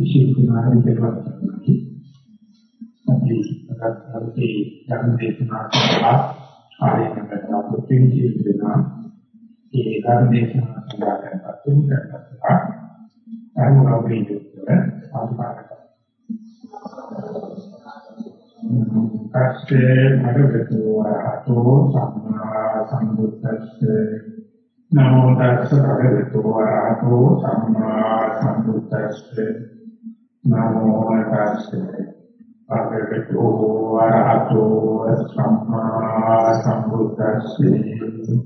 විශේෂයෙන්ම දෙකක් අපි අරත්තරේ ධර්ම දේශනා කරලා ආයෙත් අපිට වෙනවා ඒ ධර්ම දේශනා සඳහා පත්තුන් කරනවා ධර්ම කවුරුද සාධාරණ පස්සේ භගවතු වරහතෝ සම්මා සම්බුද්දස්සේ නමෝ තස්ස භගවතු වරහතෝ සම්මා සම්බුද්දස්සේ නමෝ තස්සේ භගවතු වරහතෝ සම්මා සම්බුද්දස්සේ.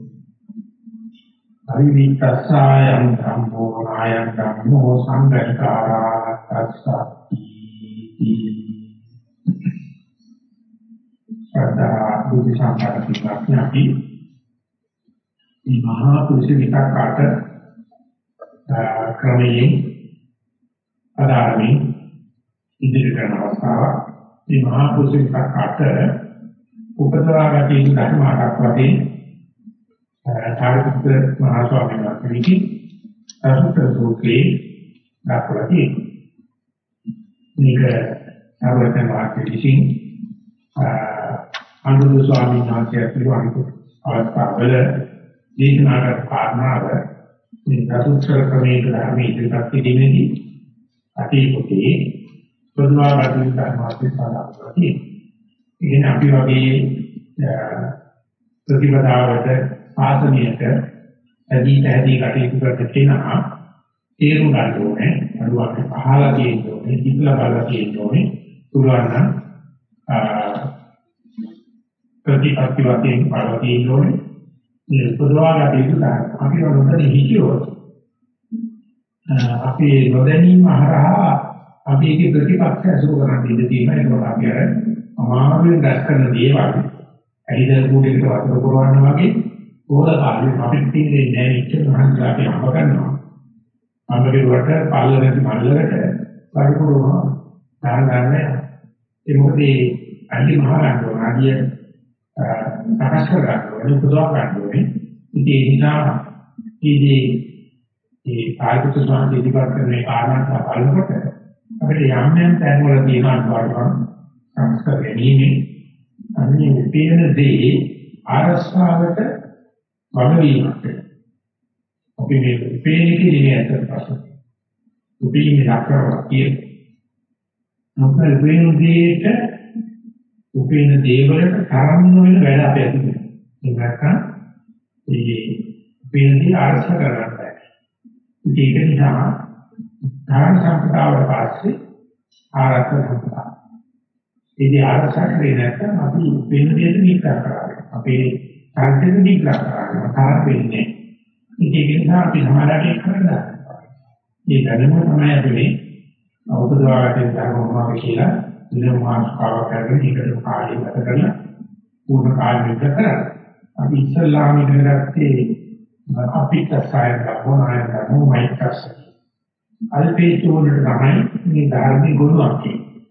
අවිවිතස්සයන් ධම්මෝ ආයන් ධම්මෝ සංගතකාරා තස්සති ශ්‍රද්ධා බුද්ධ සම්පන්න ප්‍රඥාපි මේ මහා පුරුෂ විතක්කාට ක්‍රමයෙන් අදාළමින් ඉදිරි කරන අවස්ථාවක් මේ මහා පුරුෂ විතක්කාට උපදවාගත යුතු ධර්මාවක් වශයෙන් සාරිපුත්‍ර මහා ස්වාමීන් වහන්සේගේ අසුතර සූත්‍රයේ දක්වලා තියෙනවා. මේක සර්වඥ වාක්‍ය විසින් අනුරු ස්වාමීන් වහන්සේ පිළිවන්තු අවස්ථාවල දේශනාකට කාරණාව මේ දසුත්සර ක්‍රමයේ ධර්මයේ ඉදිරිපත් කිරීමේදී අතී පොතේ පොදුමාගතින් ධර්මාර්ථය සාධාරණයි. ඉතින් අපි වගේ ප්‍රතිපදාවට ආසනියට ඇදී තැදී කටයුතු කරන කෙනා තේරුම් ගන්න ඕනේ. අරුවක් අහලා තියෙන්න ඕනේ දිගලා බලලා තියෙන්න ඕනේ. පුළුවන් නම් ප්‍රතිපත්ති වශයෙන් බලලා තියෙන්න ඕනේ. මේ පොදවාගත යුතු කාර්ය අපි නොදැනී හිතියොත් අපි නොදැනීම හරහා අපි ඒකේ ප්‍රතිපක්ෂ අසුර කරන්න ඉඩ තියෙනවා. ඒක අපි අර අමාරුවෙන් දැක් කරන දේවල්. ඇහිදල් කූඩේකට වතුර පුරවන්න වගේ ඕල කාලේ අපිට තියෙන්නේ නැහැ ඉච්ඡන මහන්සියට අම්බ ගන්නවා. අම්බගේ වට පාලනයේ මල්ලකට පරිපූර්ණව දාන ගන්න ඒ මොකද ඒ අලි මහරජු ආදිය සකස් කර ගන්න ඕනේ පුදවා ගන්න ඕනේ. ඉතින් ඒ නිසා ඉදී ඒ කායික සමාධි ඉදිරිපත් කරන මේ කාරණා බලනකොට අපිට යම් යම් තැන් වල තියෙන අනුපාතන සංස්කාර ගැනීම අන්නේ උපේන දේ ආරස්සාවට වගවීමක් අපි මේ උපේන කිරීමේ අතර පස්ස උපේන ලක්ෂණයක් තියෙනවා. මොකද උපේන දේට උපේන දේවලට තරම් නොවන වැඩ අපි ඇති කරනවා. ඒකත් මේ උපේන දේ ආරක්ෂා කරගන්න බෑ ඒක නිසා ධර්ම සම්පදාවට පස්සේ ආරක්ෂා සම්පදාය ඉතින් ආරක්ෂා කරේ නැත්නම් අපි උපේන දේට නිකා කරන්නේ අපේ සංකේත නිකා කරන්නේ තරම් වෙන්නේ ඉතින් ඒක නිසා අපි සමාජයේ කරලා මේ දැනුම තමයි අපි මේ අවබෝධවාගත ධර්මමාව කියලා ඉන්න මාස්කාව කරගෙන ඒකට කාලය ගත කරලා පූර්ණ කාලය විතර කරා. අපි ඉස්සල්ලාම ඉගෙන ගත්තේ අපිට සායන ගමනාය ගමු මයිකස්. අල්පේතුන් තමයි මේ ධර්මයේ ගුණයක් කියන්නේ.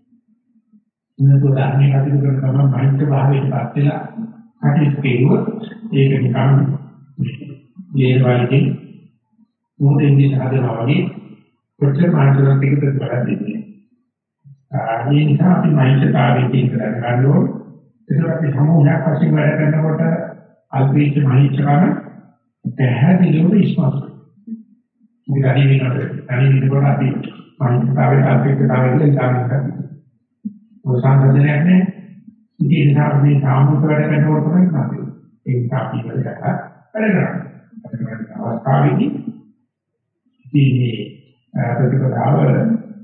ඉන්නකෝ ධර්මයේ කටයුතු කරන ගමන් මහින්ද භාවයට පත් වෙලා කටයුතු කෙරුවොත් ඒක නිකන් දේවාලකින් මොහොතින් හදනවා වගේ කොච්චර මානසික පිටකට බලක් දෙන්නේ. ඒ නිසා අපි මෛත්‍රිකාරී කියන ගන්න ඕන. ඒක අපි සමූහයක් වශයෙන් වැඩ කරනකොට අල්පීච්ච මෛත්‍රිකාර පැහැදිලිව ඉස්මතු. මොකද අනිත් වෙනකොට අනිත් වෙනකොට අපි මෛත්‍රිකාරී අල්පීච්චතාවයෙන් ගන්න කරනවා. ඔය සංසන්දනයක් නෑ. ඉතින් ඒ නිසා මේ සාමූහික වැඩ කරනකොට තමයි කරන්නේ. ඒක අපි වැඩ කරලා වැඩ කරනවා. අවස්ථාවේදී මේ ප්‍රතිපදාව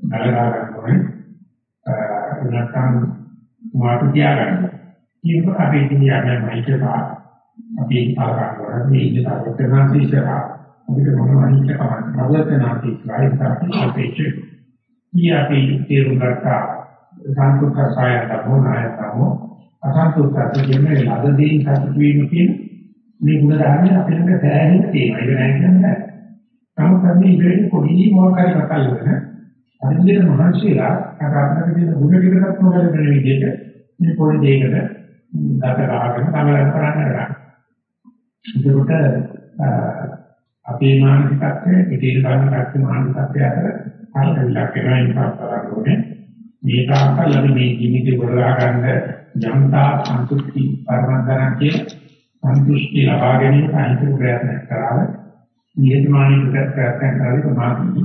බලලා ගන්න නැත්නම් මාතු තියාගන්න. ඒක අපි කියන්නේ මයිකපා අපි පාරකට මේ ඉන්න තරතරන් ඉස්සරහා අපිට මොනවද ඉස්සරහා නවතනාති ස්ලයිඩ් අපේක්ෂ. ඊයපි තේරුම් ගත්තා සාන්තුකසාය තබෝනාය තබෝ අසන්තුකස කියන්නේ ලදදී සතුට වීම කියන මේ ගුණ ධර්මය අපිට සෑහෙන තියෙනවා. ඒක නෑ කියන්නේ. නමුත් මේ ඉතින් පොඩි මොකක් හරි කතා කරන අනිත් මහන්සියලා අකාරණක තියෙන ගුණ ටිකකට මොකද වෙන විදිහට මේ පොඩි දෙයකට දත ගහගෙන තමයි කරන්නේ. ඒකට අපේ මානසිකත්වයේ පිටින් ගන්න කච්ච මානසිකත්වය අතර අරක පැහැදිලික් වෙනවා ඒක කරන්නේ මේ තාක්කල් අපි මේ ජීවිතේ ගොඩනගා ගන්න යම්තා සන්තුෂ්ටි පරමතරන් කියන සන්තුෂ්ටි ලබා ගැනීම සාහිත්‍ය ප්‍රයත්න කරලා නියතමානී ප්‍රයත්න කරලා තමයි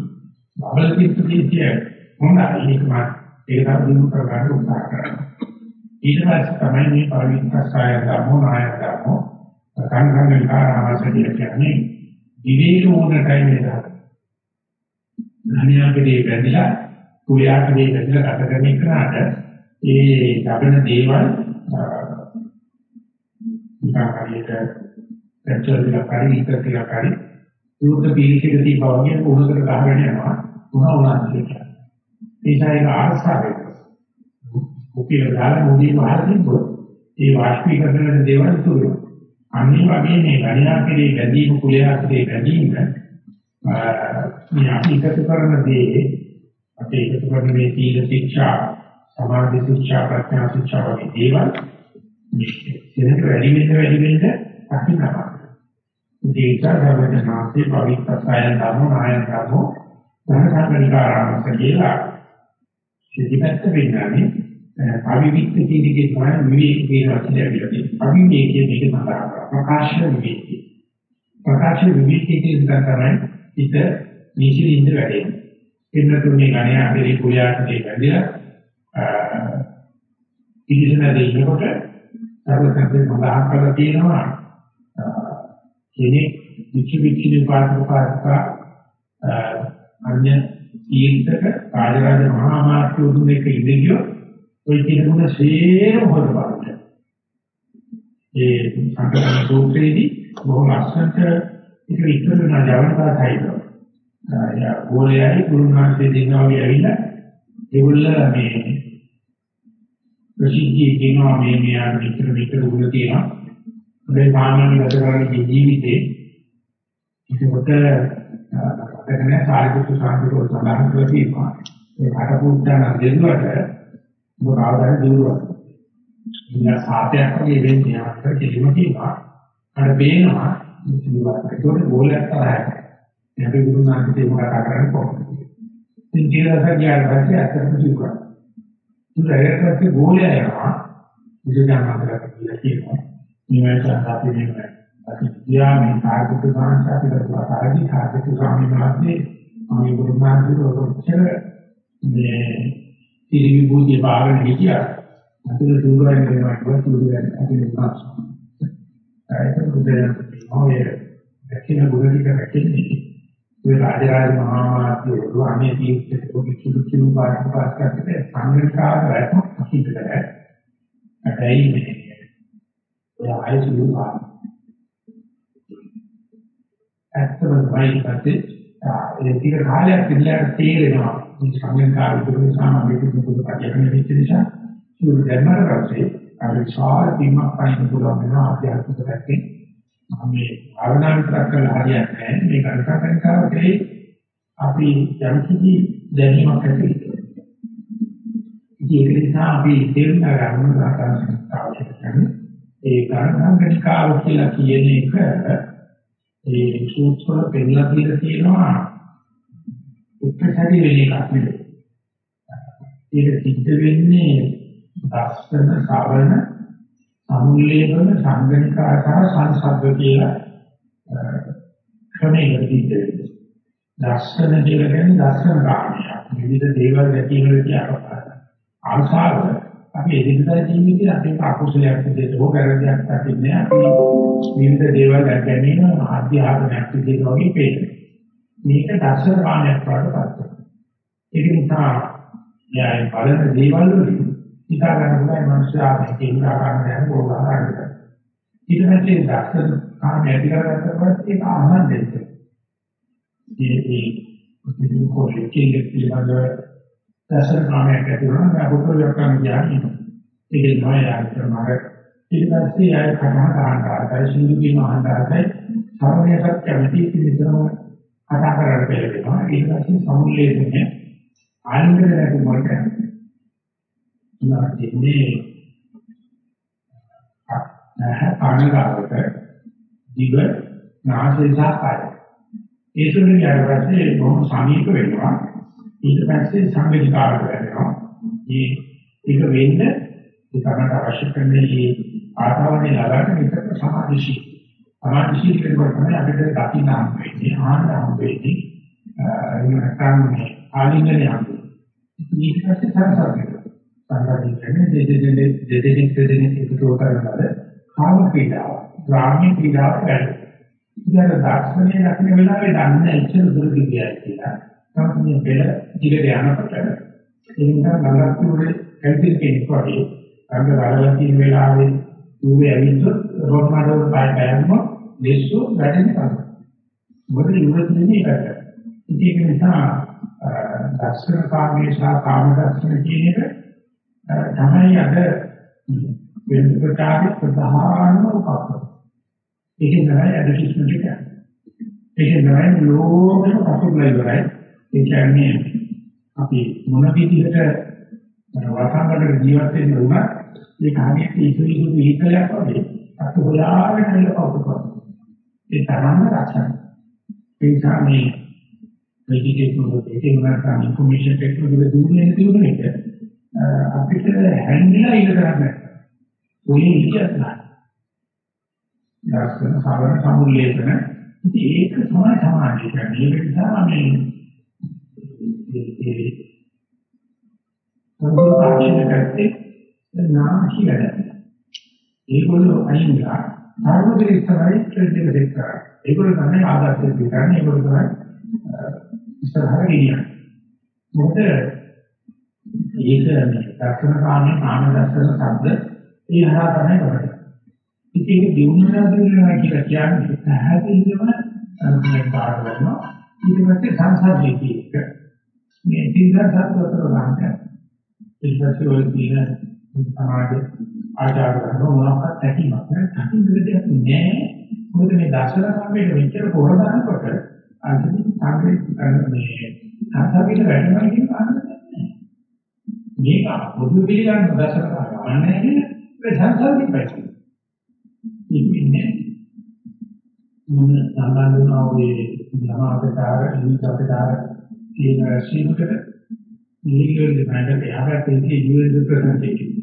බබල කිච්චිය හොඳයි. ඒක මා ඒක තමයි දිනු කර ගන්න උත්සාහ කරන්නේ. ඊට පස්සේ තමයි මේ පරිවිස්සය ධර්මෝ නාය ධර්මෝ සංඝංග කාරාමසදී කියන්නේ විවේක මොහොතයි මේ ධර්ම. ධනියාකදී බැඳිලා කුලයාකදී බැඳිලා ගත කරන එකට ඒ ලබන දේවල් ඉතාලියට පැචලිලා කරි ඉතතිලා කරි යුද්ධ පීඩිතකදී බවගේ උණකට ගහගෙන යනවා උනා උනා කියලා. ඒසයි ආර්සාවේ. උපිර දාලා මොදී මහත්මිය ඒ වාස්පීකරණ දේවල් තුරු අනිත් වගේ මේ ගණනාකරේ බැඳීම කුලයාකරේ බැඳීම මේ අපි එකතු කරන දේ අපි එකතු කරන මේ සීල ශික්ෂා සමාධි ශික්ෂා ප්‍රඥා ශික්ෂා වගේ දේවල් මේක වැඩි වෙන්න වැඩි වෙන්න අපි කරා. ඒක සර්වඥාන්සේ පවිත්‍ර සයන් ධර්ම නායන ධර්ම ධනසංකනිකාරාමස කියලා සිටිපැත්ත වෙන්නේ අවිවික්ත කියන එකේ තමයි විවේක කියන වචනේ ඇවිල්ලා තියෙන්නේ. අවිවේකයේ මේක සඳහන් ප්‍රකාශ විවේකී. ප්‍රකාශ විවේකී කියන තමයි හිත නිසින්ින්ද වැඩෙන්නේ. එන්නතුනේ ගණ්‍ය අපේ කුලයාටේ වැඩිලා ඉතිසනදී ඉන්නකොට සර්වසම්පේ සඳහන් කරලා තියෙනවා කෙනෙක් විචි විචි විපාක පාස්ක අන්‍ය තීන්තක කාර්යරාජ මහා මාත්‍ය උතුමෙක් ඉඳියෝ ওই කිනුන සේරම හොරපාරට. ඒ සංකල්ප සූත්‍රයේදී බොහොම ලස්සනට ඒක විස්තර කරන ජවනතා සහිතව. යා ගෝලයයි ගුරුනාථේ දෙන්නා වගේ ඇවිල්ලා ඒගොල්ල මේ ප්‍රසිද්ධිය කියනවා මේ මෙයා විතර විතර උගල තියෙනවා. මේ සාමාන්‍ය ගත කරන්නේ ජීවිතේ ඒකට අදගෙන සාරිපුත්තු සාන්තිකෝ සඳහන් කරලා තියෙනවා. ඒ අටපුත්‍රයන් දෙන්නුවට මොකද ආදාය දිනුවා. ඉන්න සාපයක් වගේ වෙන්නේ අපිට කිලිම කියනවා. අර බේනවා කිව්වා. ඒකෝට ගෝලයක් තරහයි. අපි ගුරුනාන්තේ මොකක්ද කරන්නේ කොහොමද? ඉතින් ජීවිතය ගියාට පස්සේ අතට කිව්වා. ඉතින් ඒකත් ගෝලය යනවා. විද්‍යාඥයන්ට කියලා කියනවා. මේවට අපි මේ අපි කියා මේ සාහිත්‍ය සාංශ අපි කරලා සාහිත්‍ය සාහිත්‍ය ස්වාමීන් වහන්සේ මේ ගුරුනාන්තේ ඔච්චර මේ ඉරි විභූතිය පාගෙන හිටියා. අතන සූරයන් වෙනවා කියලා සූරයන් අපි නාස්. ඒක උදේ ඔය දැකින ගුණලික රැකෙන්නේ. ඒ රාජරාජ මහා මාත්‍ය වන්නේ තීක්ෂිත ඔබ කිලු කිලු පාස් පාස් කරද්දී සංග්‍රහකාර රැකක් හිතේ. ඇයි මේ ඔය ආයසු පා. ඇත්තම වයි පස්සේ ඒ ටික කාලයක් ඉඳලා තේරෙනවා මේ සංඥාකාර දුරු සාමාන්‍ය දුරු කටයුතු වෙච්ච නිසා සියලු ධර්මවල පස්සේ අර විශාල තීමක් පයින් පුළුවන් වෙනවා ආධ්‍යාත්මික පැත්තේ මේ භාවනා විතරක් කරලා හරියන්නේ නැහැ. මේ කල්පනාකාරකේ අපි යම් කිසි දැනීමක් ඇති ඉතින් ඒක නිසා අපි තේරුම් ගන්න ආකාශය අවශ්‍ය කරන්නේ ඒ කාරණාකනිකාව කියලා කියන එක ඒ සූත්‍ර පෙන්නලා කියලා තියෙනවා උත්තරසරි වෙන එකක් නෙවෙයි. ඒක සිද්ධ වෙන්නේ දර්ශන ශ්‍රවණ සමුල්ලේපන සංගණිකා සහ සංසග්ග කියලා ක්‍රමයකට සිද්ධ වෙන්නේ. දර්ශන කියලා කියන්නේ දර්ශන ගාමිය. විවිධ දේවල් දැකීමේ කියන ආසාව අපි එදිනදා ජීවිතේ අපේ අකුසලයක් විදිහට හෝ වැරදියක් දකින්නේ අපි විවිධ දේවල් දැක ගැනීම ආධ්‍යාත්මයක් විදිහට වගේ පේනවා. මේක දර්ශන කාණයක් වඩපත් වෙනවා. ඒක නිසා යායි බලන දේවල් වලින් හිතා ගන්න පුළුවන් මනුස්සයා මේකේ ඉඳලා ගන්න දැන පොළොව ගන්න. ඊට පස්සේ දර්ශන කාණය ඇති කරගත්ත පස්සේ ඒක ආහන් දෙන්න. මේ මේ මුලින්ම කොහේ කියන්නේ පිළිබඳව දර්ශන කාණයක් ඇති වෙනවා නම් අපොතේ යකම් කියන්නේ. ඒක නෝය ආකාරமாக ඊට පස්සේ ආය කතා කරනවා. සිංදු කියන අහන්දාසයි සමනයකට කැමති ඉතිරිතරම කතා කරන්න පෙළෙනවා ඊට පස්සේ සමුල්ලේඛනය ආලිංගන රැකු වලට ඉන්නන්නේ ආනගාවට දිව නාසය සහ කය ඒ තුනේ ඊට පස්සේ බොහොම සමීප වෙනවා ඊට පස්සේ සංවේදීකාරක වෙනවා. මේ ඒක වෙන්න ඒ තමයි අවශ්‍ය කරන මේ ආතාවනේ ලබන්න විතර සමාධිශී. සමාධිශී කියනකොට තමයි අපිට දකින්න හම් වෙන්නේ, ආනන්ද හම් වෙන්නේ. ඒ නැත්නම් ආලින්ගනේ හම් වෙන්නේ. ඊට පස්සේ සංසාරේ. සංසාරේ කියන්නේ දෙදෙනෙක් දෙදෙනෙක් දෙදෙනෙක් එකතු කරනවාද කාම ක්‍රීඩාව, ග්‍රාම්‍ය ක්‍රීඩාව වැඩි. ඉතින් දර්ශනයේ දකින්න වෙලාවේ දන්නේ ඉච්ඡන දුර කිය කියලා. තමයි බෙල දිගට යනකොට ඒ නිසා නරත්තුනේ කැන්ටින් කෙනෙක් වගේ අංග වලලා තියෙන වෙලාවේ ඌවේ ඇවිත් රෝඩ් මාඩල් පය බෑම දෙස්සු වැඩෙන තමයි. මොකද ඉවරන්නේ ඒකට. ඒක නිසා දර්ශන කාමයේ සහ කාම දර්ශන කියන එක තමයි අද වෙන ප්‍රකාරයේ ප්‍රධානම උපකරණ. ඒක නෑ ඇඩ්වර්ටයිස්මන්ට් එක. ඒක නෑ ලෝකෙම පසුබිම ඉවරයි. ඒ කියන්නේ අපි මොන විදිහට වසංගතක ජීවත් වෙන්න උනත් ඒ කාර්යයේ ඉතිරි සුදු හිතලයක් වගේ අත හොයාගෙන ඉන්න කවුරුත්. ඒ තරම්ම රසයි. ඒ නිසා මේ මෙඩිටේෂන් එකේ උනාට ඉන්ෆර්මේෂන් ටෙක්නොලොජි දුන්නේ තියෙන එක අපිට හැංගිලා ඉන්න කරන්නේ. ඔය ඉතිහාස නැහැ. දර්ශන සාවන සමුල්ලේපන ඒක තමයි සමාජය කියන්නේ. ඒක නිසා මේ ඒ සම්පූර්ණ කාර්යය කරත්තේ නාම කියලා. ඒගොල්ලෝ අයින්ලා සාර්වජනික ඉස්සරහයි ට්‍රෙන්ඩ් එක දෙක් කරා. ඒගොල්ලෝ තමයි ආදර්ශය දෙන්නේ. ඒගොල්ලෝ තමයි ඉස්සරහට ගෙනියන්නේ. මොකද ඒක දර්ශන කාමයේ කාම දර්ශන શબ્ද ඒ හරහා තමයි කරන්නේ. ඉතින් ඒක දිනුනා දිනුනා කියලා කියන්නේ පැහැදිලිවම අනුකම්පාව කරනවා. ඊට පස්සේ සංසාරයේ තියෙක මේ තින්දා සත්‍යතර ගන්න. ඊට පස්සේ ඔය තියෙන සමාජ ආචාර කරන මොනවාක් ඇතිවක් නෑ. තකින් දෙයක් නෑ. මොකද මේ දර්ශන කාමයේ මෙච්චර පොරදානකොට අන්තිම සංකේත මේ සංසාරික වැඩනවා කියන කාරණා නෑ. මේක පොදු පිළිගන්න දර්ශන කාමය නැහැ. ඒ සංසාරික පැති. ඉන්නේ මොන සම්බන්ධ වුණා ඔය සමාජකාර ඉනිකාකාර කියන රැස්වීමකට නිලීකරණ දෙන්නට එහාට තියෙන්නේ UN representative.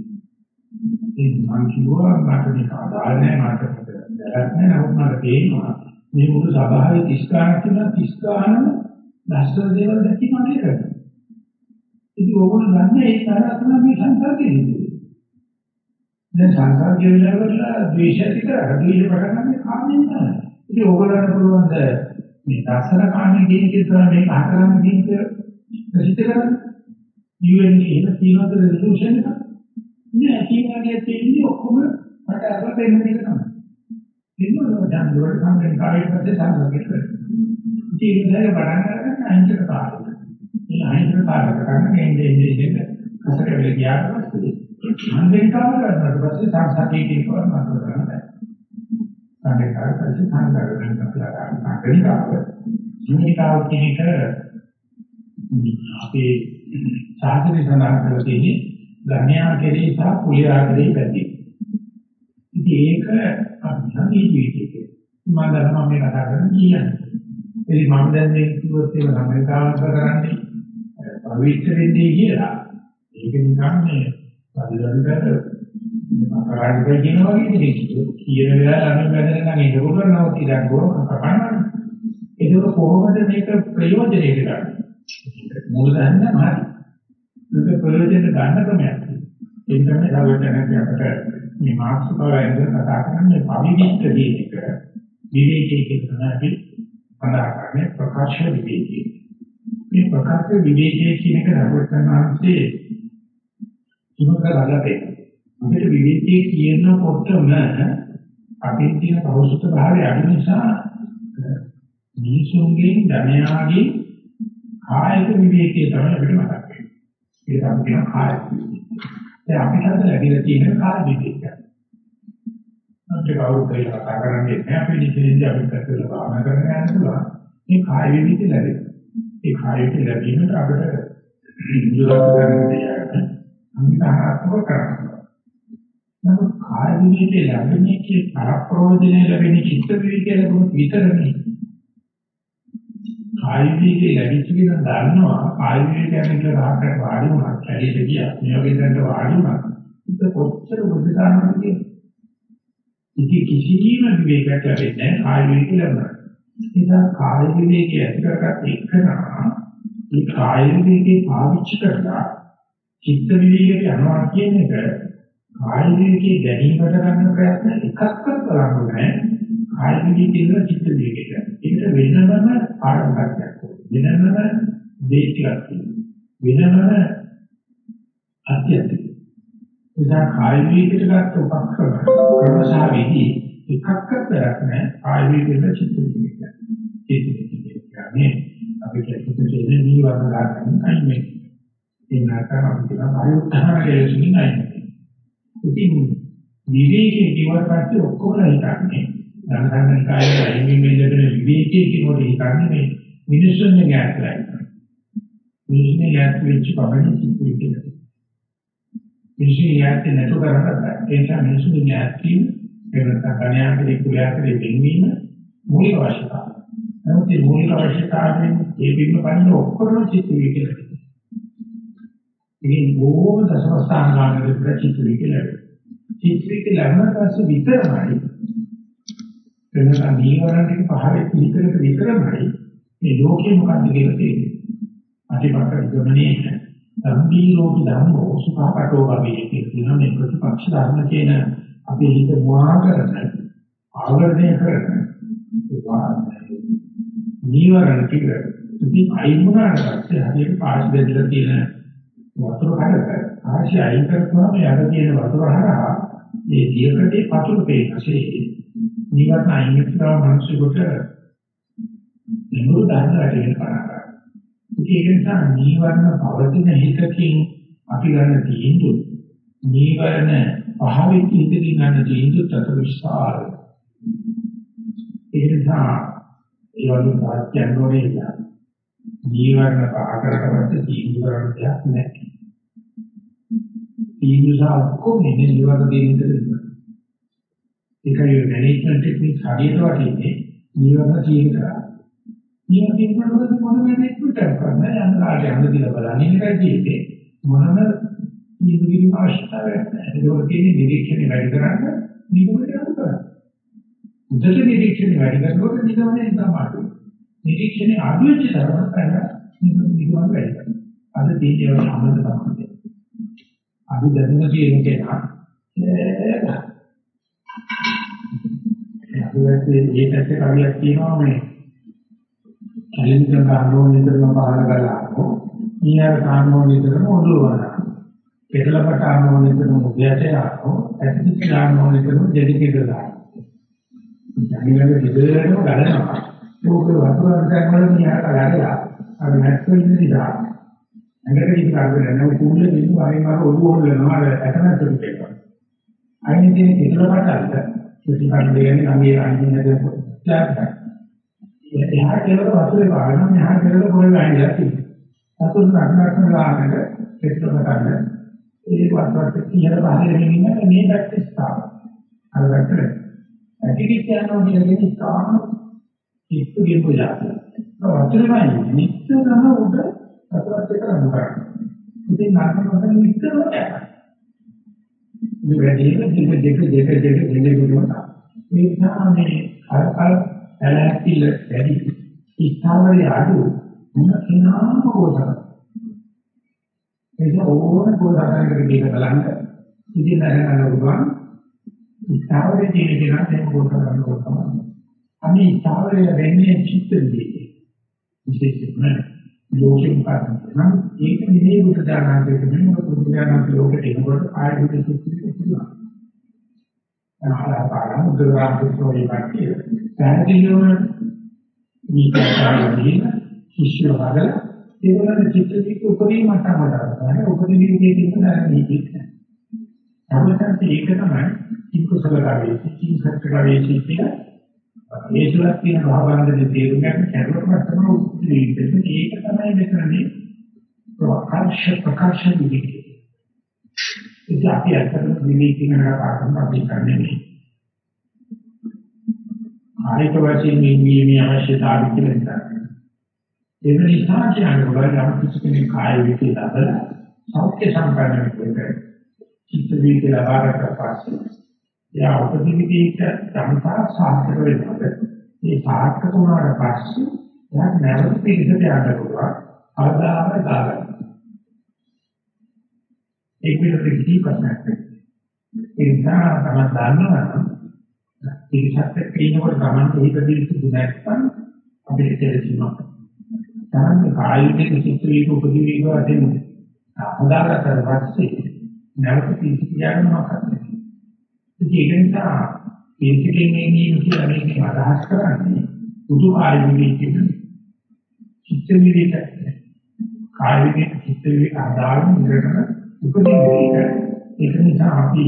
ඒ මං කිව්වා මට මේක අදාළ නැහැ මට දැනක් නැහැ නමුත් මට තේරෙනවා මේ මුළු සභාවේ 30 ගණන් තියෙන 30 ගණන් දැස්සන දේවල් දැකීම මම කරනවා. ඉතින් ඕගොල්ලෝ දන්නේ ඒ තරහ තමයි මේ සංසාරයේ ඉන්නේ. දැන් සංසාරයේ වෙලාවල ද්වේෂය කරා ද්වේෂය පටන් ගන්න කාමෙන් තමයි. ඉතින් ඕගොල්ලන්ට පුළුවන් මේ දර්ශන කාමයේ කියන එක තමයි මේක අහකරන්න කියන එක ප්‍රසිද්ධ කරන්නේ. UN එහෙම තියෙනවද රෙසලූෂන් එක? නෑ තියෙනවාගේ තියෙන්නේ ඔක්කොම මට අරලා දෙන්න එක තමයි. එන්නෝ දැන් වල සම්මෙන් කාර්යය පස්සේ සංගමයට කරනවා. ඉතින් ඒක බලන්න ගන්න අහිංසක කාර්යය. මේ අහිංසක කාර්ය කරන්නේ එන්නේ එන්නේ එන්නේ කසක වෙල ගියාට පස්සේ අන්දේකාව කරනකොට පස්සේ සංසතියේ කියනවා මතක කරගන්න. සංකේතය පස්සේ සංකල්පයෙන් අපලා ගන්න. සංකේතාව. සංකේතාව කියන එක අපේ සාහිත්‍ය සඳහන් කරලා තියෙන්නේ ගණ්‍යා කෙරේ සහ කුලියා කෙරේ පැති. ඉතින් ඒක අපි ජීවිතයේ මම දැන් මම මේ කතා කරන්නේ කියන්නේ. ඉතින් මම දැන් මේ කිව්වොත් ඒක අමරිකාවට කරන්නේ පවිත්‍ර වෙන්නේ කියලා. ඒක නිකන් මේ පරිලල්කට අකරාරිකයි කියන වගේ දෙයක්. කියන වෙලාවට අනිත් වැදෙන නම් ඒක කරනවා කියලා ගොරක කපනවා. ඒක කොහොමද මේක ප්‍රයෝජනෙට ගන්නේ? මූල දන්න මාරි. මේක ප්‍රයෝජනෙට ගන්න ක්‍රමයක්. ඒ තමයි සාවචනක අපිට මේ මාක්ස්කෝලෙන් කතා කරන්නේ පවිවිච්ච දීක විවේකයේ කියන අපි අනාකරණය ප්‍රකාශ විවේකයේ. මේ ප්‍රකාශ විවේකයේ කියන එක නවත්තනාන්සේ ඉමකරලා දෙන්න. අපිට විවේකයේ කියනකොටම අපේ තියෙන භෞතික භාවය අඩු නිසා මිනිසුන්ගේ ධනයාගේ කායික විවේකයේ තමයි අපිට මතක් වෙන්නේ. ඒක අපි කියන කාය දැන් අපිට අද ලැබිලා තියෙන කාය විවේකය. අපිට කවුරුත් කියලා කතා කරන්නේ නැහැ අපි නිකෙන්නේ අපි පැත්තට භාවනා කරන්න යන්න පුළුවන්. මේ කාය විවේකය ලැබෙනවා. ඒ කාය විවේකය ලැබීමට අපිට දුරස්ත කරන්න දෙයක් අනිවාර්යව කරන්න. නමුත් කාය විවේකය ලැබෙන්නේ කී පරප්‍රෝධනය ලැබෙන චිත්ත විවේකය ලැබුණොත් විතරනේ. ආයුධයේ ලැබිච්ච කෙනා දන්නවා ආයුධය කියන්නේ රහකට වාඩි වුණා කැලේට ගියා මේ වගේ දැනට වාඩි වුණා ඒක කොච්චර බුද්ධානන්ද කියන්නේ ඉති කිසිම විවේකයක් ලැබෙන්නේ නැහැ ආයුධය කියලා නිසා කාය විවේකයේ ඇති කරගත් එකනා මේ කාය විවේකේ පාවිච්චි කරලා චිත්ත විවේකයට යනවා කියන එක කාය විවේකයේ දැනීමට ගන්න ප්‍රයත්න එකක්වත් බලන්න නැහැ කාය විවේකයේ චිත්ත විවේකයට ඒක වෙනම ආරම්භයක් වෙනම දේශයක් වෙනම අධ්‍යයනයක් නිසා කාය විවේකයට ගත්ත උපක්‍රම ක්‍රමශා විදි එකක්වත් කරක් නැහැ. කාය විවේකයට චිත්ත විවේකයට චිත්ත විවේකයට අපි කියන්නේ නීවරණ ගන්න අයිනේ ඒ නැත්නම් අපි කියන ආයුත්තන කෙලෙසින් අයිනේ ඉතින් විවේකයේ කිව්වට පස්සේ ඔක්කොම හිතන්නේ ධනසංගන කායයේ අයිමින් මෙල්ලගෙන විවේකයේ කියනකොට හිතන්නේ මේ මිනිස්සුන්ගේ ගැටලයි මිනිස්සුන්ගේ ගැට වෙච්ච පමණ සිද්ධ කියලා මිනිස්සුන්ගේ ගැට නැතු කරකට ඒ නිසා මිනිස්සුන්ගේ ගැට කියන එවනත කණ්‍යාකේ කුලයාකේ වෙන්වීම මූලික අවශ්‍යතාවය. නමුත් මේ මූලික අවශ්‍යතාවයෙන් ඒ බිම්ම පන්නේ ඔක්කොම චිත්ත විකල්ප. ඉතින් බොහෝම දසවස්ථාන ගානකට චිත්ත විකල්ප. චිත්ත විකල්ප ලැබුණාට පස්සේ විතරමයි වෙනස නීවරණ ටික පහේ පිළිතරක විතරමයි මේ ලෝකේ මොකක්ද කියලා තේරෙන්නේ. අතිපක්ක ගමනේ සම්බීරෝපි ධම්මෝ සුඛාපටෝ භවයේ කියන මේ ප්‍රතිපක්ෂ ධර්ම කියන අපේ හිත මොහා කරන ආවරණය කරන නීවරණ ටික ඉතින් අයින් වුණාට පස්සේ හරියට පාස් දෙදලා තියෙන වතුර කඩක ආශි අයින් කරපුවාම යට තියෙන වතුර හරහා මේ දියකටේ පතුරු පේනසේ නීවරණ අයින් කරලා මිනිස්සුන්ට නිමුරු දාන්න වැටෙන්න පටන් ගන්නවා. ඒක නිසා නීවරණ පවතින හිතකින් අපි ගන්න තීන්දුව නීවරණ පහවෙන් ඉඳින් ගන්න තීන්දුව අතර විශාලයි. ඒ නිසා ඒ වගේ සාත්‍යයන් වලේ නීවරණ පහ කරකට තීන්දුව කරන්න දෙයක් නැහැ. තීන්දුව සහ ඔක්කොම නීවරණ දෙන්නේ ඒකයි මැනේජ්මන්ට් ටෙක්නික් හරියට වටින්නේ නීවරණ තීන්දුව කරා. නීවරණ තීන්දුව මොන වෙලෙත් පිටර කරන්න යන කාර්ය යන්න දිලා බලන්නේ එකයි තියෙන්නේ. මොනම නිවිලි අවශ්‍යතාවයක් නැහැ. ඒක තියෙන්නේ නිරීක්ෂණය වැඩි කරන්න නිගමනය කරන්න. උදේට නිරීක්ෂණය වැඩි කරනකොට නිගමනය තමයි. නිරීක්ෂණය අඩු වෙච්ච තරමට තමයි නිගමනය වැඩි කරන්නේ. අද තියෙන්නේ අමතක තමයි. අද දැනුම කියන කෙනා අදවැසේ මේ පැත්තේ කවියක් තියෙනවා මේ කලින් ගන්නෝ නිතරම පහල ගලානෝ ඊයර ගන්නෝ නිතරම ඔළුවනවා කෙටලපට ගන්නෝ නිතරම උදයටේ ආනෝ ඇසිඩ් ගන්නෝ නිතරම දෙඩිකේ ගලානෝ ජනිවල විදේරම ගලනවා ඒක වතුරට ගන්න මියාට ගලලා අර නැත්නම් ඉන්න දිහා ඇඟට ඉන්න කරගෙන නෝ කුල්ලේ ඉන්න වයින් මාර ඔළුව හොල්ලනවා අර ඇතනට පිටේනවා අයින් තියෙන කෙටලපට අල්ල ප්‍රතිපන්න දෙන්නේ අගේ අයින්නද ත්‍යාගයි. එහා කියලා වතුරේ වාගෙන මෙහා කියලා පොළේ වැහිලා තියෙනවා. වතුර නඩනකන ලාගෙන පෙට්‍රෝල් ගන්න. ඒ වතුරට කියන බාහිර ගෙනින්න මේ පැත්තේ ස්ථාන. අර වැටේ. ඇටිකිට යනවා කියන්නේ ස්ථාන කිත්තු ගෙපු යාත්‍ය. වතුරේ වයින් නිතරම උඩ වතුරට එක රඳු කරන්නේ. ඉතින් නඩනකන නිතරම යනවා. මේ වැඩිම දෙක දෙක දෙක දෙක දෙක දෙක මේ නිසා මේ අරකල් ඇලැතිල වැඩි ඉස්තාවරේ අඩු මොන කෙනාම කොසන ඒක ඕන කොසනකට කියන බලන්න ඉතින් නැරන උගන් ඉස්තාවරේ තියෙන කෙනා දැන් කොසන කොසන අනේ ඉස්තාවරේ වෙන්නේ චිත්ත විදේ විශේෂයෙන්ම ලෝකෙන් පාදම් නම් ඒක නෙමෙයි බුද්ධ ඥානන්තයේ නෙමෙයි බුද්ධ ඥානන්ත ලෝකෙට එනකොට ආයෙත් චිත්ත විදේ ආහාරපාන උදේවම් පුස්තෝලේ පැත්තේ පැහැදිලිවම මේකයි කිසිය වල ඒගොල්ලන් චිත්තවික උපදී මට්ටම ගන්නවා උපදී විදිහේ තියෙන නීතියක් නෑ ඒක තමයි කිකුසල කාර්යයේ කිකුසල කාර්යයේ කියන ඒ තුලක් තියෙන භාවනාවේ තේරුම් ගන්න කැඩුවක් මට්ටම උපදී ඒක තමයි මෙතනදී ප්‍රකාශ ප්‍රකාශ විදිහේ ඒක අපි අතන විවේකීන පාඩම් අපි කරන්නේ ආයත වශයෙන් මේ මේ අවශ්‍යතාවය කියලා හිතන්නේ. ඒ නිසා කියන්නේ මොකද යම් කිසි කෙනෙක් කාය විකේ දබල සෞඛ්‍ය සම්පන්න වෙන්නේ චිත්ත විකේ ලබාගත්ත පස්සේ යා උපදිවිදේට සම්පා සාර්ථක වෙනවා. මේ සාර්ථක වුණාට පස්සේ යා නැවත පිළිසට යන්න පුළුවන්. අවදාම දාගන්න. ඒක විතර කිසි ප්‍රශ්නයක් නැහැ. ඒ නිසා තමයි දන්නවා නම් පිළිසත් එක්කිනකොට Taman හිතදී සිදු නැත්නම් අපිට තේරෙනවා. තමයි කායික චිත්ත වේග උපදී වේග වශයෙන් හදාගත්තට පස්සේ නැවත පිළිසි කියනවා කරන්නේ. ඒක නිසා පිළිසිකෙන් එන්නේ කියලා මේක අදහස් කරන්නේ බුදු කායික විදිහට චිත්ත විදිහට. කායික චිත්ත විදිහට අදාළ නිරතන උපදී වේග ඒක නිසා අපි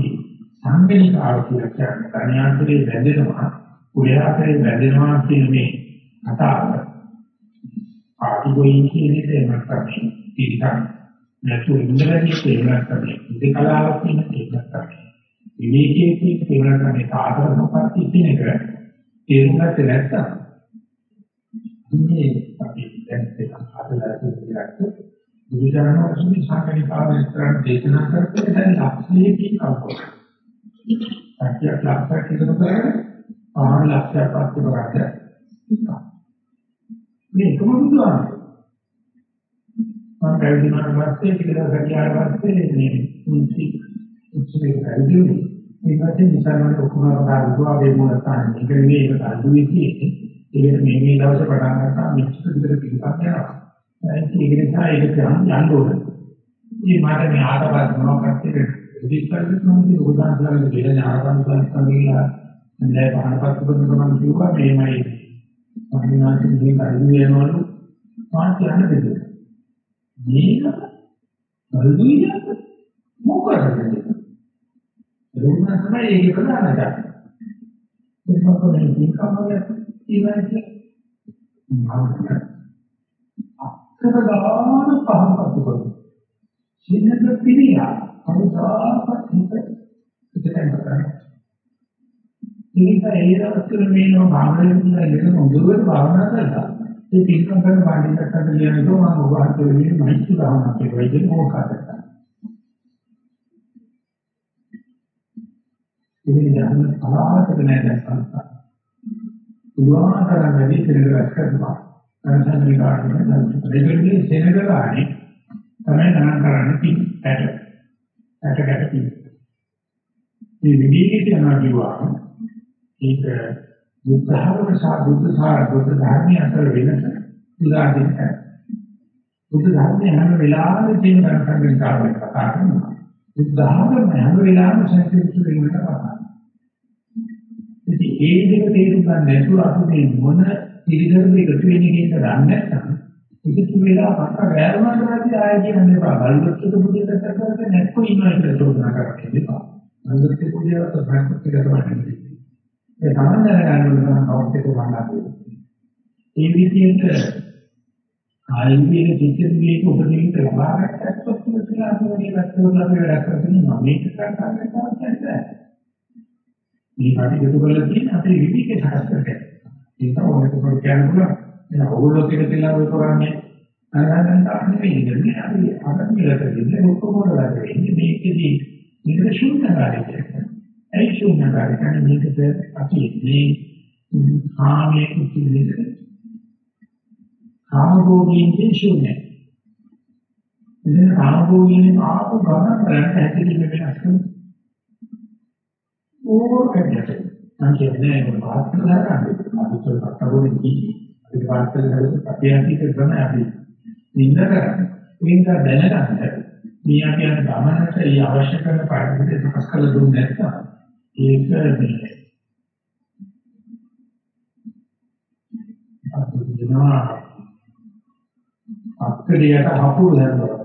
සංකේතික ආර්ථික කියන්නේ තනියන්තරේ බැඳෙනවා කුලයාතරේ බැඳෙනවා කියන මේ කතාව. ආටිගොයින් කියන එක එමත් තමයි පිළිගන්න නැතු ඉන්ද්‍රජී තේමත් තමයි ඉති කලාවක් කියන එකක් තමයි විවේකයේ කියන තේමත් සාධරණපත් කියන එක තේරුම් ගත්තේ නැත්නම් මේ අපි දැන් ඒක හදලා තියෙන බුදුජානක සංකල්පාවෙන් කරන දේශනා කරපු දැන් ලක්ෂණයේ කවකෝ. සත්‍ය ලක්ෂයක් එකතු කරගෙන ආහන ලක්ෂයක් පස්සේ කරන්නේ. මේ කොහොමද මම පැවිදිුණාට පස්සේ ටිකලා ගියාට පස්සේ මේ මුන්සි උත්සවයේ පැවිදිුනේ. මේ පස්සේ නිසාරණ ඔක්කොම කරලා වේ මොන තාන්නේ. ඒක නෙවෙයි ඒක අල්ලුවේ තියෙන්නේ. ඒක මේ මේ දවසේ පටන් ගත්තා මිච්ඡ විතර පිළිපත් යනවා. ඒක නිසා ඒක යන්න යන්න ඕනේ. ඉතින් මට මේ ආතපත් මොනවක්ද ඉදිරිපත් නොවුනේ උදාහරණ කරලා දෙන ආරම්භ කරලා කියලා දැන් පහනපත් කරන ගමන් කිව්වා මේමයි මහිනාති මේ කල්ලි වෙනවලු මා කියන්න දෙන්න. මේක කල්ලිද මොකටද? දුන්න තමයි ඒක ප්‍රධාන කාරණා. ඒක මොකද මේ කමල ඉවරයි. මම සරදාන පහකට කරනවා. සින්නක පිළියා අනුසාරපත් හිත පිටතෙන් කරන්නේ. ඒක ඒ දවස්වල මේනෝ භාවනාවේ ඉන්න මොදුවට භාවනා කරලා ඒ පිටකම් කරන බාහිරකට කියනකොට මම ඔබ හත් වෙන්නේ මෛත්‍රී භාවනා කියලා ඉතින් මොකක්ද? ඉතින් යන්න පලාතක නැහැ දැක්කම. පුළුවන් තරම් වැඩි කෙනෙක් කරනවා. සංසන්දේ කාර්යය දැන් ඒකේ සෙනගලානේ තමයි ගණන් කරන්නේ පිට. ඇට ඇට ගැට පිට. මේ විදිහට යනවා කියුවා ඒක බුද්ධහරම සහ බුද්ධ සහ බුද්ධ ධර්මයේ අතර වෙනස උදාහරණයක් බුද්ධ ධර්මයේ හැම වෙලාවෙම තියෙන ගණන් කාර්යයක් කතා කරනවා. බුද්ධ ධර්මයේ හැම වෙලාවෙම සංකේත වෙන්නට කතා කරනවා ඉතින් ඒ දෙක තේරුම් ගන්න නැතුව අපි මේ මොන පිළිදෙරේ එකතු වෙන එක දන්නේ නැත්නම් ඉතින් වෙලා පක්ක ගෑරුණාට පස්සේ ආයෙ කියන්නේ බා බලුච්චක බුදියට කරකට නැත්නම් ඉන්නවා කියලා චෝදනා කරන්නේ එපා. බලුච්චක බුදියට ප්‍රාක්ටික කරවන්නේ. ඒ තමයි දැනගන්න ඕන කවුරුත් එක වන්නා ඒ විදිහට ආයුර්වේද චිකිත්සකයෙකු උපදෙවිත ලබා ගන්නත් ඔක්කොම කියලා අනුවදී වැක්කෝලා වැඩ කරගෙන මම මේක කරන්නේ නැහැ. මේ කටයුතු කරලා තියෙන අපේ විවිධ සකස් කරගන්න. ඒක ඕනෙක කොට කියන්න පුළුවන්. එන ඕගොල්ලෝ කියලා කියලා ඔය කරන්නේ අරගෙන තාන්නේ නෙවෙයි. අපි අරමිලකදී ඔක්කොම වල වෙන්නේ මේකෙදී මේක ශුන්‍යකාරී ඒ ශුන්‍යකාරී කියන්නේ මේකද අපි මේ කාමයේ කුතිලෙක කාමභෝගීන්ගේ ශුන්‍යයි. ඉතින් කාමභෝගීන් ආපු ගමන කරන්නේ ඇත්තටම වෙනස් කරනවා. ඕකකට මම කියන්නේ ඒක පාස්කල ගන්න. අපි ඒක පටවන්නේ කී. ඒක පාස්කල කරලා අපේ කරන අපි නිඳ කරන්නේ. මේක දැනගන්න මේ අපි යන ගමනට ඒ අවශ්‍ය කරන පාඩමිට සකස් කරලා දුන්නේ නැත්නම් ඒක මේ අපි දෙනවා අත්කඩියට හපුරු දැම්මා.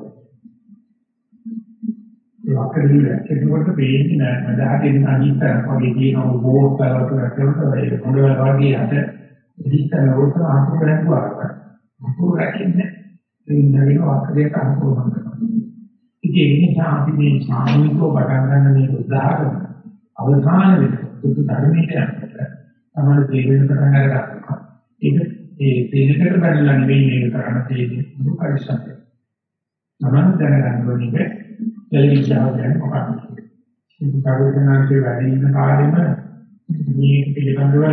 ඒ අක්කඩිය එතකොට වෙන්නේ නැහැ. මදහටින් අනිත් වගේ කියන බෝස් කරවට රැකෙන්න ඒ පොඩ වගේ අත ඉතින් රෝස අහුරු රැකුවා. අහුරු රැකෙන්නේ ඒ නවීන අක්කඩියට අහුරු කරනවා. ඉතින් ඒ නිසා අපි මේ සාමූහිකව පටන් ගන්න මේ උදාහරණ අවසාන වෙන බුදු ධර්මයේ යනකොට තමයි තේරෙන්න පටන් ගන්නවා. ඒක ඒ තේනකට බැලලා නෙවෙයි මේක කරන්න තියෙන්නේ දුක පරිස්සම්. තමන් දැනගන්න ඕනේ ටෙලිවිෂන් ගැන මොකක්ද. ඒක පරිවර්තනාංශයේ වැඩි ඉන්න කාලෙම මේ පිළිබඳව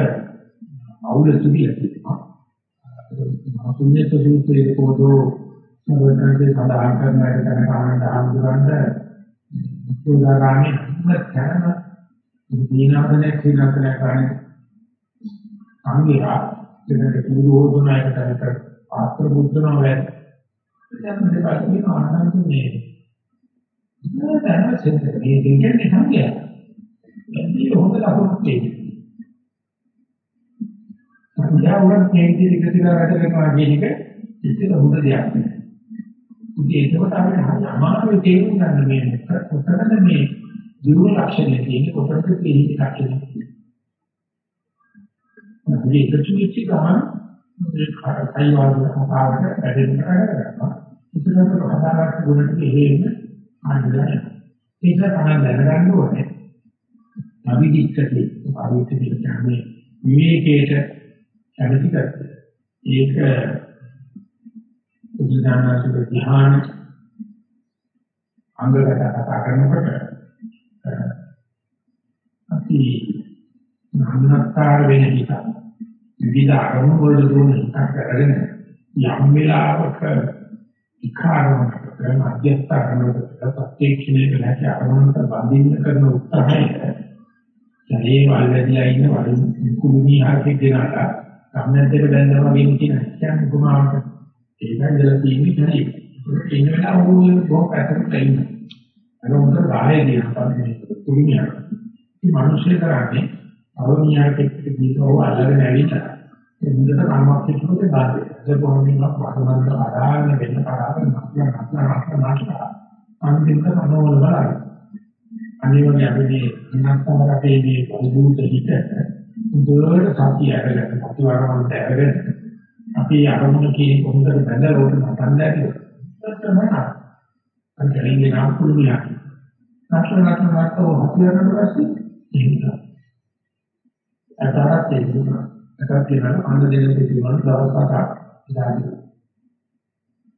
අවුල තිබිලා තියෙනවා. මාතුන්‍ය සූත්‍රයේ පොදෝ සර්වඥාගේ සඳහන් කරන එක ගැන කාමෙන් ආම්දුරන්ට උදාගාමී නැත්නම් දීනාවනේ සීනාසන කරන්නේ අංගිරා දෙකට කිලෝදුනායකට පාත්‍ර බුද්ධනවා වේ දැන් මේ පාඩේ ආනන්ද මේ නේද සෙන්ටර් මේ දෙන්නේ සංගය එන්නේ හොඳ ලකුණක් තියෙනවා සංඥා උනත් මේ විදිහට එකතිලා වැඩ කරනවා කියන එක ඉතින් හොඳ දෙයක් නෙවෙයි ඒකවට අපිට හරි අමාරුයි තේරුම් ගන්න මේ කොතනද මේ දියුණු ලක්ෂණය තියෙන්නේ කොතනද තියෙන්නේ ලක්ෂණය තියෙන්නේ. මේ ඉතිරිච්ච ගමන් මේ කයිවාද කතාවට වැඩෙන්න කරගන්නවා. ඉතිරකට හදාගත්ත ගුණ ටික හේම ආන්දරය. ඒක තමයි දැනගන්න ඕනේ. අවිදිච්චදී අවිදිච්චදී කියන්නේ විවේකයට කැමති කරන්නේ. ඒක බුදුදානසුක ධ්‍යාන අංගකට කතා කරනකොට අපි නාමනක්කාර වෙන හිත විවිධ අරමුණු වල දුන හිතක් කරගෙන යම් වෙලාවක ඉකාරවකට මධ්‍යස්ථානකට ප්‍රත්‍යක්ෂණය කළාට අරමුණට බඳින්න කරන උත්සාහය ශරීර වලදීලා ඉන්න වලින් කුළුණී ආකේ දෙනාලා සම්මතයට බැඳලා වගේ කියන කියන්නේ කොමාවට ඒකයි ඉඳලා තියෙන්නේ කැරේ. ඉන්න වෙලාව ඕන බොහෝ පැත්තකට ඉන්න. අර උන්ට රාහේ දිහා තමයි කුරුමියා. මේ මිනිස්සු කරන්නේ අවමියාට එක්ක දීතෝ අල්ලගෙන ඇවිල්ලා ඒ මුදට කර්මයක් කිව්වොත් බාධා. ඒක කොහොමද වහමන්ද ආරාණ වෙන්න කරාගෙන නැත්නම් නැත්නම් නැත්නම් අන්තිමට අනෝවල බලන්න. අනිවාර්යයෙන් අපි මේ ඉන්නත් රටේ මේ පොදුත හිත දුරට සතිය අරගෙන සතිවරමන්ට අරගෙන අපි අරමුණ කියන කොහොමද බඳලා උඩ මතන්න ඇතිව. තමයි අර කලින්ගේ නාම කුළුමියා නැත්නම් නැත්නම් හතියරන පස්සේ ඒක අතරත් තියෙනවා අතරත් තියෙනවා අන්න දෙන්නේ තියෙනවා දවස් හතක් ඉඳාගෙන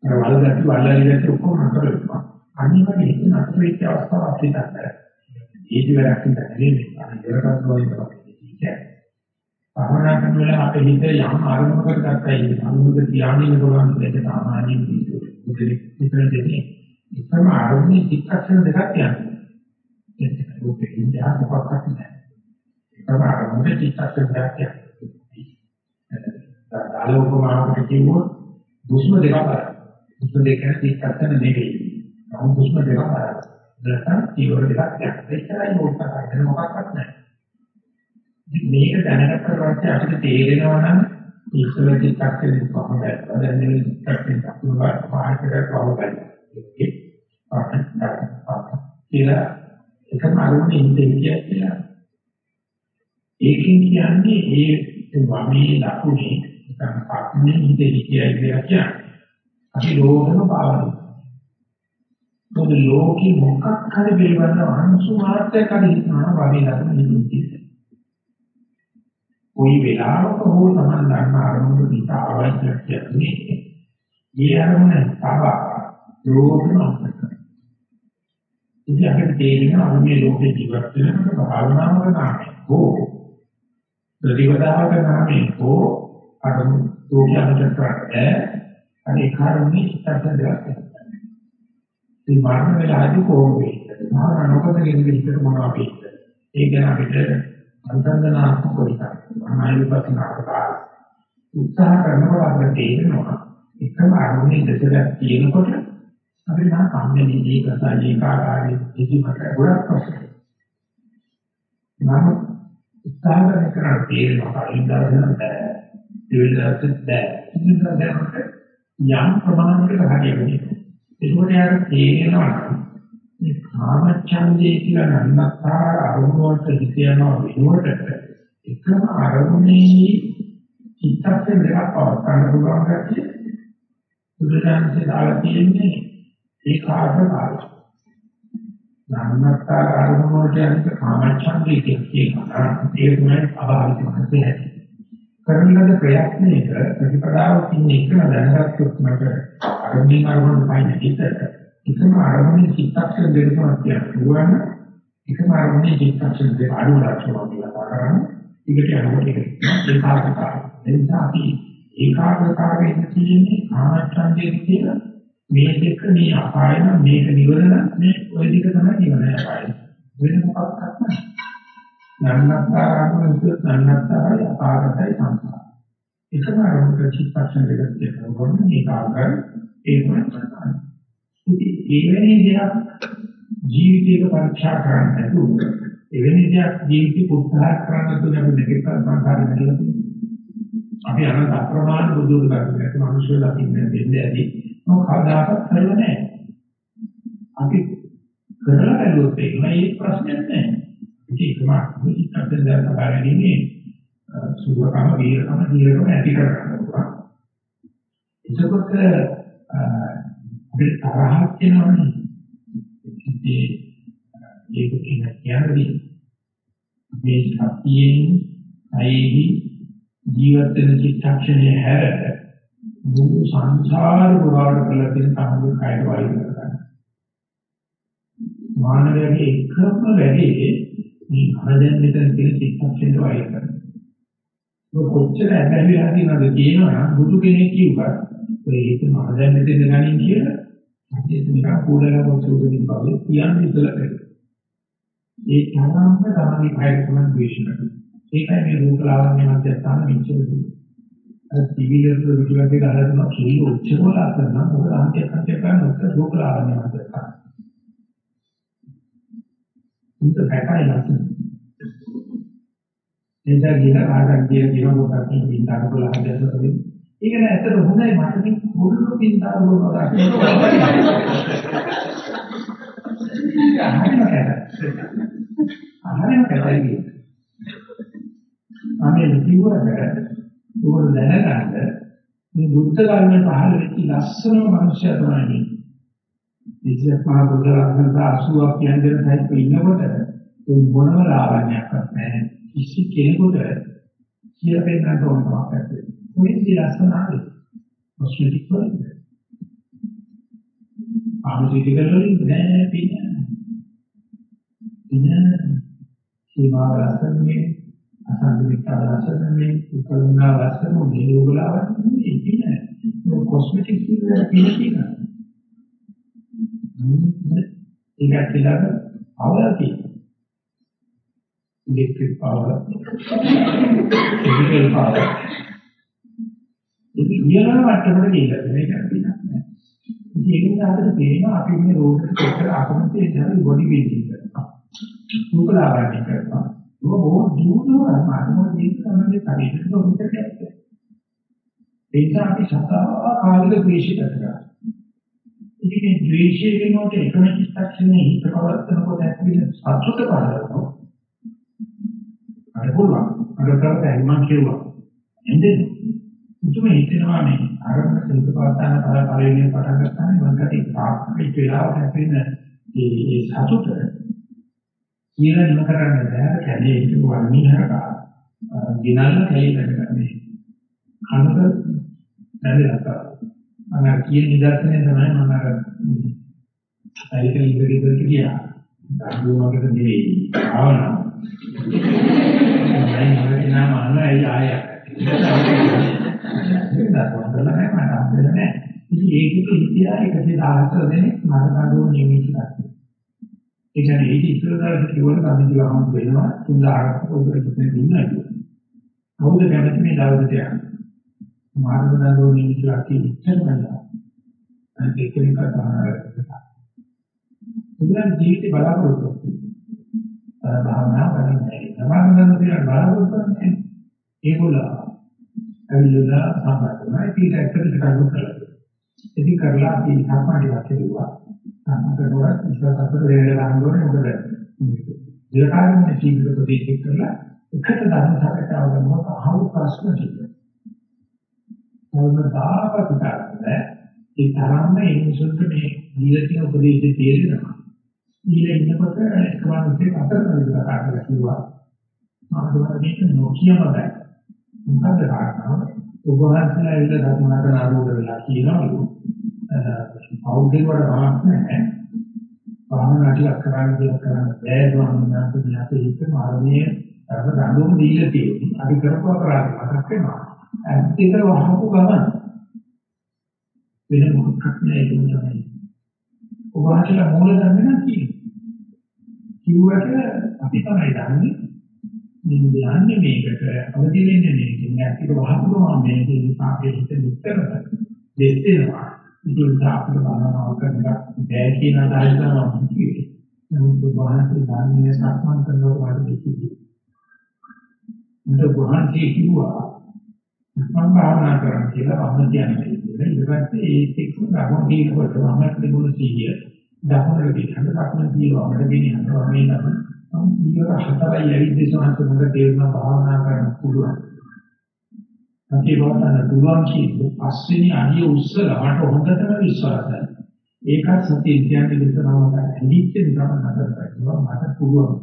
අර වලකට වලලියට ඔක්කොම අතර වෙනවා. අනිවාර්යයෙන් ඒක නතර වෙච්ච අවස්ථාවක් පිටත් ඒක වැඩක් නෙවෙයි අනිත් ඒකත් වගේ තමයි භාවනා කරන වෙලාව අපේ හිත යම් ආරම්භකට ගත්තයි. අනුමුද ධානයෙන් පුළුවන් දෙයක් සාමාන්‍යයෙන් ඉතිරි විතර දෙන්නේ එකම ආරම්භයේ චිත්තක්ෂණ දෙකක් යනවා. ඒක රූපේ ඉඳලා මොකක්වත් නැහැ. එකම ආරම්භයේ චිත්තක්ෂණ දෙකක් යනවා. ආලෝකමානකට කියවොත් දුෂ්ම දෙකක් බලන්න. දුෂ්ම දෙක කියන්නේ චිත්තක්ෂණ නෙවෙයි. නමුත් දුෂ්ම දෙකක් බලන්න. නැත්නම් ඊවර දෙකක් යනවා ඒකයි මොකක්වත් මොකක්වත් නැහැ. මේක දැනගත්ත පස්සේ අපිට තේරෙනවා නම් ඉස්සර චිත්තක්ෂණය කොහොමද දැන් මේ චිත්තක්ෂණය අතුවා පාඩකට කොහොමද ඒක පාඩක කියලා එකම අරමුණේ ඉඳී කියලා ඒකෙන් කියන්නේ ඒ වමේ ලකුණේ නැත්නම් පක්නේ ඉඳී කියලා කියන්නේ. අපි ලෝකම පාවන මොකද ලෝකේ මොකක් හරි පිළිබඳව අංශු මාත්‍රයක් හරි හිතනවා වගේ ලකුණු ඉඳී කොයි වෙලාවක හෝ Taman ගන්න අරමුණු දිහා අවශ්‍ය කියන්නේ මේ අරමුණ තව ලෝකම ඉතින් අපිට තේරෙනවා අපි මේ ලෝකේ ජීවත් වෙනකොට භාවනාවක නාමයෙන් හෝ ප්‍රතිවදාවක නාමයෙන් හෝ අරමුණු ලෝකයන්ට කරන්නේ අනේ කාරණේ චිත්තයෙන් දෙයක් මේ මරණ වෙලාවදී කොහොමද වෙන්නේ? මහා නොකද කියන විදිහට මොනවද වෙන්නේ? ඒක ගැන අපිට අන්තර්ගනාත්මක විකාර අනායුපස්නාකාර උත්සාහ කරනකොට අපිට තේරෙනවා එකම අරමුණේ දෙකක් තියෙනකොට අපිට නම් කම්මැලි ඒකසයි ඒකාකාරී කිසිමකට ගොඩක් ප්‍රශ්න. නම් උත්සාහ කරන කරා තේරෙනවා කලින්දරන බෑ. දෙවිදර්ශත් බෑ. ඉතින් දැනට යම් ප්‍රමාණයකට හරියන්නේ. ඒකෝට යාර තේරෙනවා මේ කාමච්ඡන්දේ කියලා නන්නතර අරමුණ වලට හිත යනවා වෙනුවට එකම අරමුණේ චිත්තයෙන් දෙකක් පවත්වන්න පුළුවන් ගැතිය බුදුදහමේ දාලා තියෙන්නේ ඒ කාර්ය කාර්ය. නන්නතර අරමුණ වලට යන කාමච්ඡන්දේ කියනවා ඒ තමයි අභාවිත මනසේ ඇති. කරන ලද ප්‍රයත්නයක ප්‍රතිපදාවක් ඉන්න එකම දැනගත්තොත් මට අරමුණින් අරමුණට පයින් හිතට. එකම අරමුණේ චිත්තක්ෂණ දෙකක් කියනවා එකම අරමුණේ චිත්තක්ෂණ දෙක අඩු ලක්ෂණ කියලා කරන්නේ ඒකට යනකොට ඒක ඒකාග්‍රතාවය. එනිසා අපි ඒකාග්‍රතාවයෙන් කියන්නේ ආනච්ඡන්දයේ කියලා. මේ දෙක මේ අපායන මේක නිවන මේ ওই දෙක තමයි නිවන අපාය. වෙන මොකක්වත් නැහැ. නන්නත්තරාම විද්‍යුත් නන්නත්තරය අපාගතයි සංසාර එකම අරමුණ චිත්තක්ෂණ දෙකක් තියෙනවා මේක ආකාර ඒකම තමයි. ඉතින් එවැනි දෙයක් ජීවිතයක පරීක්ෂා කරන්න නැතුව එවැනි දෙයක් ජීවිතේ උත්සාහ කරන්න නැතුව අපි දෙකක් සංසාරේ නැගලා තියෙනවා. අපි අර අප්‍රමාණ බුදුරු කරන්නේ නැත්නම් මිනිස්සු දකින්න දෙන්නේ ඇති. මොකදාකත් කරලා නැහැ. අපි කරලා බැලුවොත් ඒක නයි ප්‍රශ්නයක් නැහැ. ඒකම මුලින්ම දැන් බලන්නේ සුභකම වීරකම දීර්ඝම ඇති කරගන්නවා එතකොට අපේ තරහක් වෙනවනේ ඉතින් ඒක කියන්නේ මේ සතියෙන් අයෙහි ජීවත් වෙන චිත්තක්ෂණය හැර මුළු සංසාර පුරාවට කළ තියෙන තමයි කයර වයින් කරගන්න. මානවයාගේ එකම වැඩේ මේ අනදෙන් මෙතන තියෙන චිත්තක්ෂණය වයින් කරන. ඔය කොච්චර ඇදහිලා තියෙනවද කියනවා බුදු කෙනෙක් කිව්වා ඔය ඒක මහදැන් මෙතන ගනින් කියලා. ඒක නිකන් කෝලලා පොතේ බව කියන්නේ ඉතල ඒ තරම්ම තමයි කයර තමයි ද්වේෂ ඒකයි මේ රූප ලාවන්‍ය මධ්‍යස්ථාන මෙච්චරදී. අර සිවිලට විදිහට ගහන කී උච්චවල අතන මොකද අන්තිම අන්තිම කරන උත්තර රූප ලාවන්‍ය මධ්‍යස්ථාන. උන්ට පැකයි ලස්සන. එදා ගින ආගම් කියන දින මොකක්ද ඉඳන් බලලා හදලා ඒක නෑ ඇත්තට හොඳයි මට මේ මුළු පින්තාර වල ගන්න. ආහාරම කැත. ආහාරම කැතයි. අනේ කිව්වට උගල දැනගන්න මේ බුද්ධ ධර්මයේ පහළ වෙච්ච ලස්සනම මනුෂ්‍යය තමයි මේ. විද්‍යාත්මක මහා බුද්ධ රත්න 80ක් කියන්නේ සහිත ඉන්නකොට ඒ මොනම ලාභණයක්වත් නැහැ. කිසි කෙනෙකුට කියලා පෙන්නන්න ඕන කමක් නැහැ. මේ ලස්සන ආවේ. මොස්ටික් වලින්. ආමුසිටිකල් වලින් නෑ පින්න. පින්න සීමාව ලස්සන මේ අසංගිකා ලස්සන මේ උපලංගා ලස්සන මේ යෝගලාවක් ඉතින් නෑ කොස්මෙටික්ස් වල පිළිතින ඒක කියලා අවලති ඉලෙක්ට්‍රික් පවර් කෙමිකල් පවර් ඉතින් ඊළඟ මට්ටමට ගිහිල්ලා මේක තියෙනවා ඒක නිසා අපිට තේරෙනවා අපි මේ රෝගකට කොච්චර අකමැති වෙනවද බොඩි බිල්ඩින් කරනවා උපලාගන්න කරනවා ඒක බොහෝ දියුණුව මානව ජීවිතයේ පරිශීලන උන්ට කියන්නේ. ඒක අපි සතා කාලික ද්වේෂයට කරා. ඉතින් මේ ද්වේෂය වෙනකොට එකම චිත්තක්ෂණේ හිත පවත්නකොට ඇතිවෙන සතුට බලනවා. අර පුළුවන්. අර කරලා මම කියුවා. එන්නේ මුතුම හිතෙනවා මේ අරමුණ සිත පවත්න පළ පළවෙනි පටන් ගන්නනේ මම ගත්තේ තාක්ෂණික වෙලාවට ඇතිවෙන ඒ සතුට කියලා නම කරන්න බෑ කැලේ හිටපු වර්ණීහරකා ගිනල්ල කැලේ කරගන්නේ කනක බැලලා මම කියන නිදර්ශනය තමයි මම අර ඇයිකල ඉඳගෙදරට ගියා දඬුවමකට නෙවෙයි ආවනා මම මම නම අනයි ආය ඒක තමයි මට අහන්න නෑ ඉතින් ඒකෙක ඉතිහාසය 114 දෙනෙක් මම දඬුවම නියමිත කරා ඒ කියන්නේ ඒක ඉස්සරහට කියවල කන්නේ කියවම වෙනවා තුන්දාහක් උදේ කිසිම දිනන්නේ. කවුද කැමති මේ දවල්ට යන්න? මාර්ගදන්දෝනේ කියලා කී ඉච්ඡර බලලා. අනිත් එක්කෙනෙක් තමයි. ඉතින් ජීවිතේ බලාපොරොත්තු. අර භාවනා කරන්නේ. සමාධියෙන් කියලා බලාපොරොත්තු වෙන්නේ. ඒගොල්ලෝ ඇවිල්ලා සම්බන්ධයි. ඒක ඇත්තට කරුණු කරලා. ඉතින් කරලා අපි සම්මාඩි වාක්‍ය දුවා. සම්පූර්ණව ඉස්සරහට දෙන්න ගන්නකොට මොකද දේකාරන්නේ ජීවිත ප්‍රදේශයක් කරලා එකට ධර්ම සාකච්ඡාව කරනකොට අහු ප්‍රශ්න ටික. මොනවාද තාපිටන්නේ ඒ තරම්ම ඒ මුසුන්ට මේ දීලා උපදේශය තේරෙනවා. දීලා ඉන්නකොට එකවන්සේ අතර කතා කරලා කිව්වා. මාතෘකාව මේක නොකියම බෑ. මොකද කාරණාව? ඔබ වහන්සේලා ඉන්න ධර්මනාත නාමෝද වෙලා කියනවලු. පෞද්ගලික වල බලක් නැහැ භාවනා ටිකක් කරන්න දෙයක් කරන්න බෑ ගමනාත දිහාට හිත මාර්ගයේ අර දඬුවම් දීලා තියෙන්නේ අදි කරපුව අපරාධ මතක් වෙනවා. ඇත්තට වහපු ගමන් වෙන මොකක්ද නෑ ඒක තමයි. ඔබ වහන්සේලා මූල ධර්ම නම් කියන්නේ කිව්වට අපි තමයි දන්නේ. මේ යන්නේ මේකට අවදි වෙන්නේ මේකෙන් ඇත්තට වහපුවා මේකේ පාපේ හිත විතර දෙස්සෙනවා ඉතින් අපිට බලනවා කරනවා. බෑ කියන අදහස තමයි කිව්වේ නමුත් වහන්සේ ධර්මයේ සක්මන් කරනකොට මට කිව්වේ මට වහන්සේ කිව්වා මම භාවනා කරන්න කියලා වම කියන්නේ කියලා ඊට පස්සේ ඒත් එක්ක ධර්ම දීනකොට වම තිබුණු සීය ධර්මවල දිහාට දක්න දීවමඩ ගෙනියනවා මේ නම් මම ඊයර හතරයි ඇවිත් සමහර මොකද තේරුණා භාවනා කරන්න පුළුවන්. අපි වතන පුළුවන් කියන්නේ පස්වෙනි අඩිය උස්සලා මට හොඳටම විශ්වාසයි. ඒකත් සත්‍ය කියන්නේ විතරම ඇලිච්ච නිකම් නතර කරනවා මට පුළුවන්.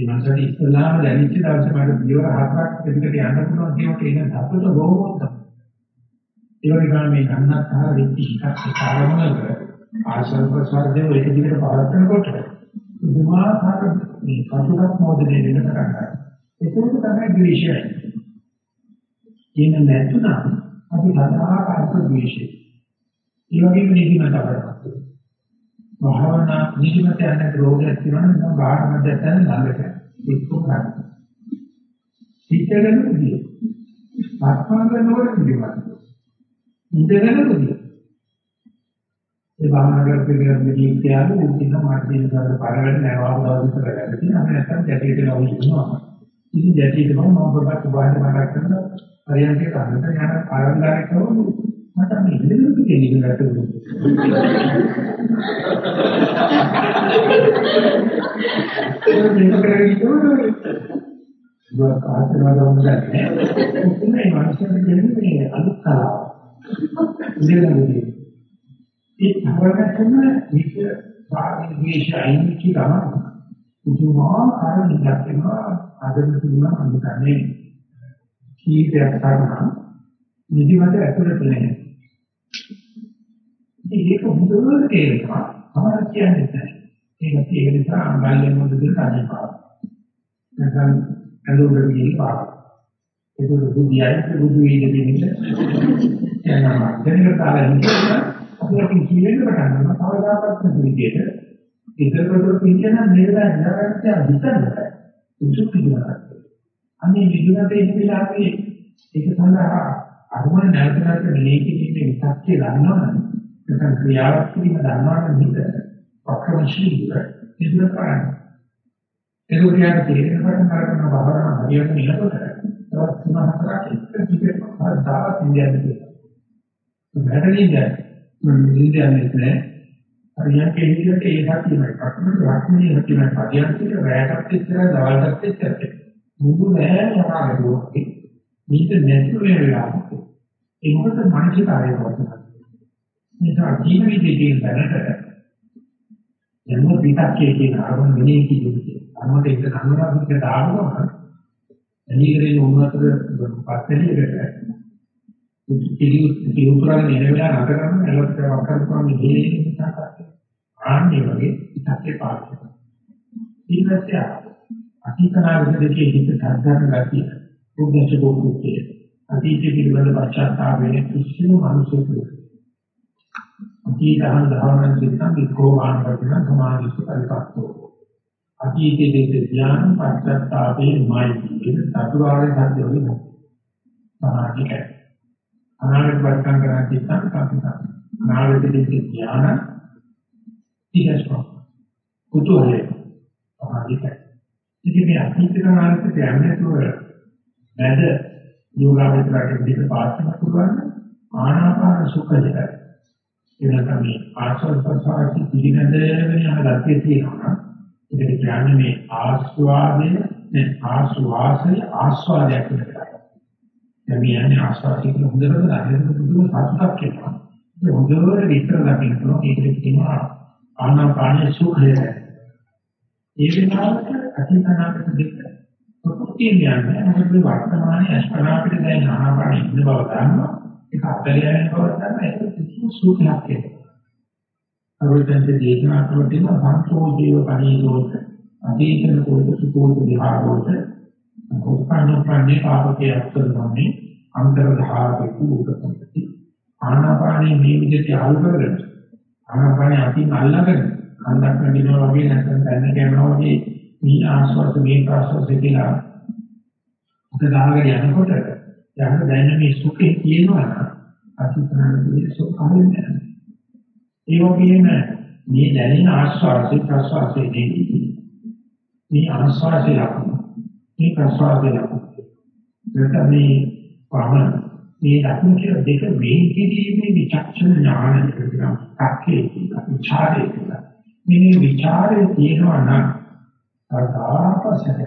ඒ මනසට ඉස්සලාම දැනෙච්ච දවසේ මට පියවර හතරක් දෙකට යන්න පුළුවන් කියනකොට ඒක සතුට බොහෝම තමයි. ඒ වගේම මේ අන්නත්තර වෙච්ච එකක් කාරණාවක ආශ්‍රව ප්‍රසාරයෙන් ඒක දිගට පවත්නකොට දුමාකාර මේ කටුකක් මොදේ වෙන පටන් ගන්නවා. ඒක තමයි ද්වේෂය. කියන නැතුණම් අපි සදාකාලික ද්වේෂය. ඒ වගේම නිදිමත අපරපත්. භාවනා නිදිමත යන රෝගයක් තියෙනවා නම් භාවනා මැදයන් ළඟට ඒක ගන්න. හිතගෙන ඉන්නේ. ආත්මංග නොවන නිදිමත. ඉඳගෙන ඉන්නේ. ඒ භාවනා කරපිට මෙදී කියන්නේ මුලින්ම මාර්ගයෙන් ගන්න පරවැඩ නැවව දවස් කරගන්න තියෙනවා. නැත්නම් ජැටියට ලවි ඉන්නවා. ඉතින් ජැටියට මම මොකක්ද බාහිර මතක් කරන හරියන්ට කන්නට යන ආරම්භයකව මට මේ ඉඳලා කියන එකට මේක කරගෙන ඉන්නවා ආශ්‍රමවල වුණා. මේ මානසික කියන්නේ අලුත් කලාව. ඉඳලා ඒ සමරකම විච සාධි විශේෂයින් කියන පුදුමාකාර නිලක් වෙනවා අදම තුන අඳුරන්නේ කීපයක් ගන්න නිදිමත ඇතුළත නැහැ ඒක හොඳට තේරෙනවා. තමයි කියන්නේ නැහැ. ඒක ඒ නිසා අංගල්ලෙන් මොකද කරන්නේ නැත්නම් ඇලුම් ගිහින් පාර ඒක දුදියයි දුදු වීද දෙන්නේ. යනවා දැනග තාලා හිටියම අපි කියන්න පටන් ගන්නවා. කවදාකවත් නැති විදිහට ඉතරකට කියන නේද නරකත්‍ය හිතන්නයි උසු පිළිවෙලක්. අනේ විදුනතේ ඉඳලා අපි ඒක සඳහා අරමුණ නැවත නැවත මෙලේ කිරීමේ විචක්තිය ගන්නවනම් නැත්නම් ක්‍රියාවක් කිරීම දන්නවනම් හිත පක්‍රමශීලීව ඉදිරිය කරන්න. ඒක උදේට තේරෙන පටන් ගන්න බවරන හරියට නිලකොට තවත් තුන හතරක් එක ටිකක් හදාවත් ඉඳියන්නේ. වැඩලින්ද නිදන්නේ නැහැ. හරියට කෙනෙකුට ඒ හැකියමයි. අක්මන ලක්ෂණිය හැකියමයි. පදියන්තික රැයටත් එච්චර දවල්ටත් එච්චර. මුදු නෑ යකාගුවක්. මේක නැතුව වෙලාවක්. ඒ මොකද මානසික ආයතනයක්. නිසා ජීවිතයේ දැනට යන්න පිටක්කේ කියන අරමුණ මෙනේ කිව්වේ. අරමුණට එක කනුරාවික දානවා. එනිකරේ උන්නතර පත්තලියකට පිළිඋත්තරගෙන එන වෙලාව නතර කරන එලොත් වක්කරපුවාම මේ නිසා කරන්නේ. ආන්නේ වගේ ඉතක්ේ පාඩක. ඊපස්සේ අතීතනාගත දෙකේ හිත සාධාරණ ගතිය. උද්දේශ බෝධිය. අතීත පිළිබඳ පශ්චාත්තාපයේ කිසිම මිනිසෙකුට අතීතහන් ධර්මයන් සිතන් විකෝවාන වචන සමාධිස්ස පරිපක්තෝ. අතීතයේ දෙක ඥාන පශ්චාත්තාපයේ මයි කියන චතුරාර්ය සත්‍ය වලින් සමාධිකයි. අනාගත වර්තන කරන චිත්තං කම්පිතං අනාගතයේ ඥාන ඉහස්ව කුතුහලය සමාධිය ඉතින් මේ අතීත කාලෙට යන්නේ තුර වැඩ යෝගාවචරයට පිට පාස්න පුළුවන් ආනාපාන සුඛය එනකම මේ ආස්වාද ප්‍රසආරති පිළිගැදගෙන යන ගැතිය තියෙනවා. ඒකට කියන්නේ මේ ආස්වාදය නේ ආස්වාසය ආස්වාදයක් කියලා දැන් මේ යන්නේ ආස්වාදයේ හොඳට දැනෙන පුදුම සතුටක් එනවා. ඒ හොඳට විතර දකින්න පුළුවන්. ඒකට කියනවා ආනාපානයේ සුඛය. ඒ වෙනාවට අතීතනාගත දෙක. ප්‍රകൃතිය කියන්නේ මොකද වර්තමානයේ අස්පනා අපිට දැන් ආනාපාන ඉන්න බව දන්නවා. ඒක අතරිය යන බව දන්නවා. ඒක කිසිම සුඛයක් නෙවෙයි. අවුරුද්දේ දේශනා කරන සංකෝචීව පණීතෝත අතීතන කෝත සුකෝත විහාරෝත උපන්නපන්නේ පාපකේ අත්තරන්නේ අන්තරධාරකු උපතති. ආනාපානයේ මේ විදිහට යාළු කරගෙන ආනාපානයේ අතින් අල්ලගෙන කන්දක් නැගිනවා වගේ නැත්නම් දැන්න කරනවා වගේ මේ ආස්වාද මේ ප්‍රාස්වාද කියලා උත දාගෙන යනකොට යන්න දැනෙන මේ සුඛේ කියනවා අතිප්‍රාණයේ සුඛයෙන් දැනෙන. ඒ වගේම මේ දැනෙන ආස්වාදේ ප්‍රාස්වාදයේ මේ ආස්වාදේ ලකුණු මේ ප්‍රාස්වාදයේ ලකුණු. ඒකට මේ පමණ මේ ලකුණු කියලා දෙක වෙන් කිරීමේ විචක්ෂණ ඥානය කියනවා. අක්කේ විචාරේ කියලා. මේ විචාරේ තියෙනවා නම් අදාපසක.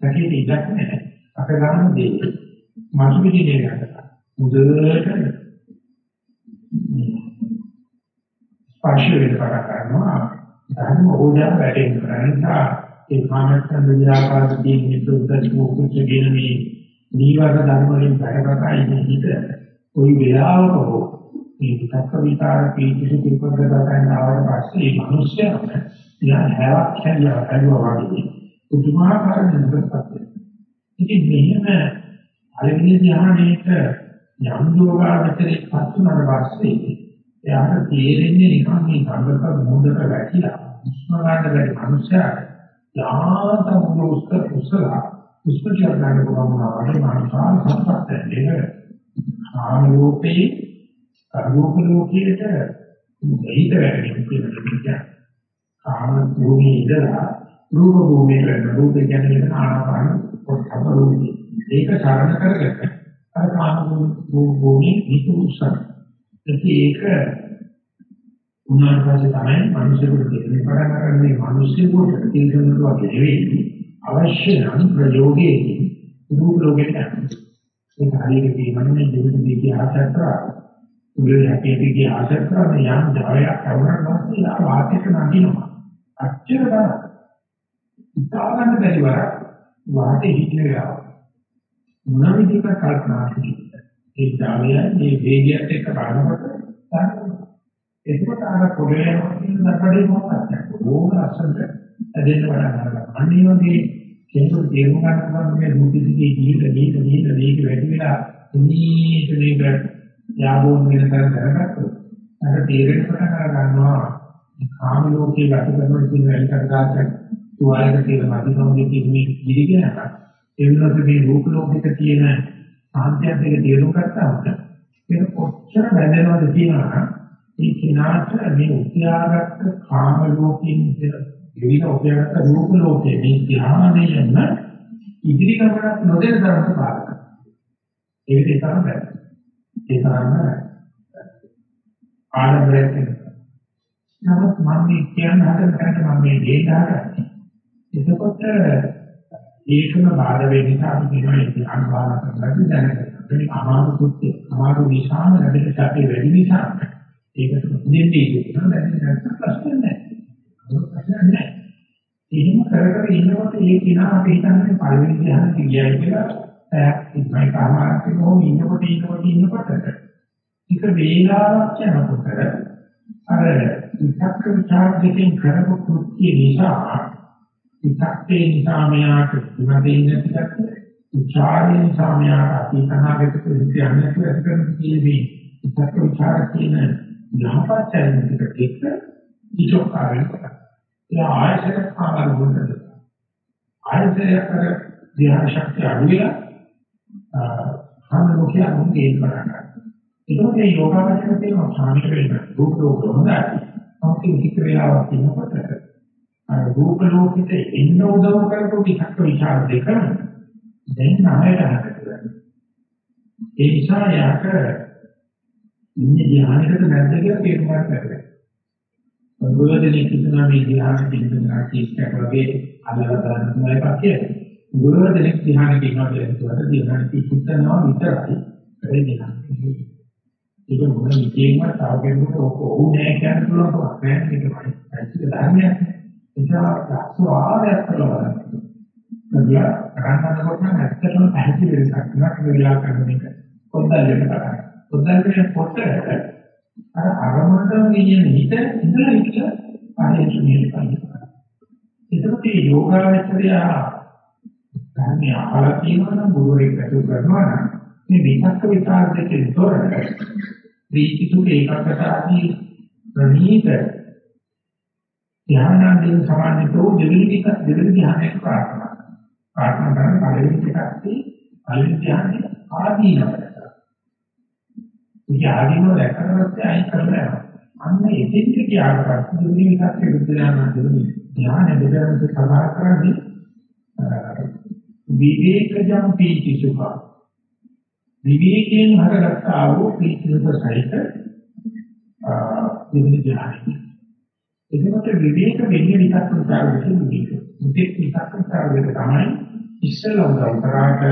සැකේ ඉඩක් නැහැ. අප ගන්න දේ මතු පිටිනේ ගන්නවා. මුදලට ස්පර්ශ වේදනා කරනවා. ධර්ම ඕජා වැටෙන්න නිසා ඒ කාමච්ඡන්ද ව්‍යාපාරදී නිදුද්ද මොකුත් කියන මේ නීවර ධර්ම වලින් බැහැරලා ඉන්නේ හිත කොයි වෙලාවක හෝ මේ විතක්ක විචාර පීතිසු පිපද ගන්න ආවට පස්සේ මේ මිනිස්යාට යා හැවක් හැදියා හැදුවා වගේ පුදුමාකාර නිරපත් වෙනවා. ඉතින් මෙහෙම පළවෙනි ධ්‍යානයේට යම් යෝගාවචරයක් පත් වුණාට පස්සේ එයාට තේරෙන්නේ නිකන් මේ සංගත මොහොතක වැටිලා උස්ම ගන්න බැරි මනුස්සයාට යාත මුල උස්තර උස්සලා උස්පචි ගන්න පුළුවන් වුණාට මානසාර සම්පත් දෙක ආලෝකේ අරූප ලෝකයට දෙහිත වැටෙන කියන කාම භූමියේ ඉඳලා රූප භූමියට වෙන රූප කියන්නේ ආනාපාන පොත්පත් රූපේ. ඒක සරණ කරගෙන අර කාම භූමියේ හිත උස්සන. ඒක උනාට පස්සේ තමයි මිනිසෙකුට දෙන්නේ පටන් ගන්න මේ මිනිසෙකුට තීරණයට වගේ නෙවෙයි. අවශ්‍ය නම් ප්‍රයෝගයේ රූප ලෝකයට ඒක හරියට කියනන්නේ දෙවිද දීගේ ආසත්‍රා. උගේ හැටියට ආසත්‍රා යම් ජායක් අවරණ පස්සේ ආ වාක්‍යක නදිනවා අච්චර බල ඉතාලන්න බැරි වරක් වාටේ හිටිනවා මොන විදිහක කල්පනා කිව්වද ඒ ජාලය මේ වේගයත් එක්ක බලනකොට එතකොට අර පොළේ යන දඩේ මොකක්ද? ඕක ලස්සනට ඇදෙන්න වඩා ගන්නවා. අනිත් වගේ කෙනෙකුට තේරුම් ගන්න පුළුවන් මේ රූපිතී දීක දීක දීක දීක වැඩි වෙලා ඉනීට මේක යාබෝන් වෙන තර කරගත්තොත් අර තේරෙන්න පටන් ගන්නවා. කාම ලෝකේ ගත කරන ඉතින් වැඩකට ගන්න තුවාලයක තියෙන මධ්‍යමෝගේ තියෙන මේ ඉරිගෙනක ඒ වෙනකොට මේ රූප ලෝකෙක තියෙන සාධ්‍යයක් දෙක තේරුම් ගත්තාම ඒක කොච්චර වැදෙනවද කියනවා ඒ කිනාට මේ උත්‍යාගත්ත කාම ලෝකෙින් විවිධ උත්‍යාගත්ත රූප ලෝකේ මේ ධ්‍යානයෙන්ම ඉදිරි ගමනක් නොදෙන තරමට පාරක. ඒ විදිහට තමයි ඒ තරම්ම ආනන්දයෙන් නමුත් මම මේ කියන්න හදන තැනට මම මේ දේ දාගන්නේ. එතකොට ඒකම බාධා වෙන නිසා අපි කියනවා ඒක අනුභව කරලා දැනගන්න. ඒක අමාරු කුත්තේ අමාරු නිසාම ලැබෙන සැපේ වැඩි නිසා ඒකට දෙන්නේ ඒක දැන් ප්‍රශ්න නැහැ. ප්‍රශ්න නැහැ. එහෙම කර කර ඉන්නකොට ඒ කෙනා අපි හිතන්නේ පළවෙනි ධ්‍යාන කියයි කියලා ඉක්මයි කාමාරක කොහොම ඉන්නකොට ඉන්නකොට ඉන්නකොට ඒක වේලාවක් යනකොට අර විතක්ක ਵਿਚාර දෙකෙන් කරපු කෘත්‍ය නිසා විතක්කේ නිසා මෙයාට ඉමදෙන්නේ පිටක් විචාරේ නිසා මෙයාට අතීතනාගත කුලියන්නේ ඇති කරන කීවේ විතක්ක ਵਿਚාර කියන යහපත් චරිතයක එක්ක ඉජෝකාරය කරා. ඒ ආයතන ආකාර වුණද ආයතනය කර ධ්‍යාන ශක්තිය අඩුවිලා අ හම්ලෝකයේ අනුගේ කරා. ඒකෝ මේ යෝගාවචර තියෙනවා සාමික වෙන්න රූප ලෝක හොඳයි. නමුත් විචිත වේලාවක් ඉන්නකොට අර රූප ලෝකෙට එන්න උදව් කරපු ටිකක් විචාර දෙක දැන් නැහැට හදලා. ඒ නිසා යාක ඉන්නේ ධ්‍යානයකට නැද්ද කියලා තේරුම් ගන්න බැහැ. බුදුදෙනේ කියනවා මේ ධ්‍යාන පිළිබඳව කීස්ටක් වගේ අල්ලලා ගන්න තමයි පස්සේ. බුදුදෙනේ ධ්‍යාන කියනවා කියන්නේ ධ්‍යාන පිළිබඳව විතරයි. ඒ ධ්‍යාන ඒක මොන විදියෙන්ම තව කෙනෙකුට ඔක ඕ නෑ කියන්න පුළුවන් කමක් නෑ මේක මයි ධර්මයක් නිසා සාස්වාදයක් කරලා බලන්න. කියලා කරන්නකොට නම් ඇත්තටම පැහැදිලි වෙනසක් නෑ වෙලා කරන එක. පොඩ්ඩක් දෙන්න කරා. පොඩ්ඩක් දෙන්න පොඩ්ඩ අර අරමුණට කියන හිත ඉඳලා ඉච්ච ආයෙත් මේ පරිදි. ඒකත් මේ යෝගාවචරය ධර්මය අහලා තියෙනවා නම් ගුරුවරයෙක් ඇසුරු කරනවා නම් මේ විචක්ක විචාර දෙකෙන් තොර දීපිතු ඒකකට ආදී ප්‍රණීත ධ්‍යානයෙන් සමානිතෝ දෙවිලික දෙවිලි ධ්‍යානයක ප්‍රාර්ථනා ප්‍රාර්ථනා කරන පළවෙනි පිටක්දී පළවෙනි ධ්‍යානයේ ආදීනවට ඉතින් ආදීනව දැක්කට අයින් කරලා අන්න එතෙන්ට ගියාට පස්සේ දෙවිලි විචක්ක විද්‍යාන දෙවිලි ධ්‍යාන දෙවිලි සඳහන් කරන්නේ විවේකජම් පීති සුඛා. විවේකයෙන් හටගත්තා වූ ප්‍රීතිසුඛ සහිත දෙවිලි ධ්‍යානයි එතකොට විවේක වෙන්නේ විතක් විචාර දෙකෙන් විවේක. විතක් විතක් විචාර දෙක තමයි ඉස්සෙල්ලා උදව් කරාට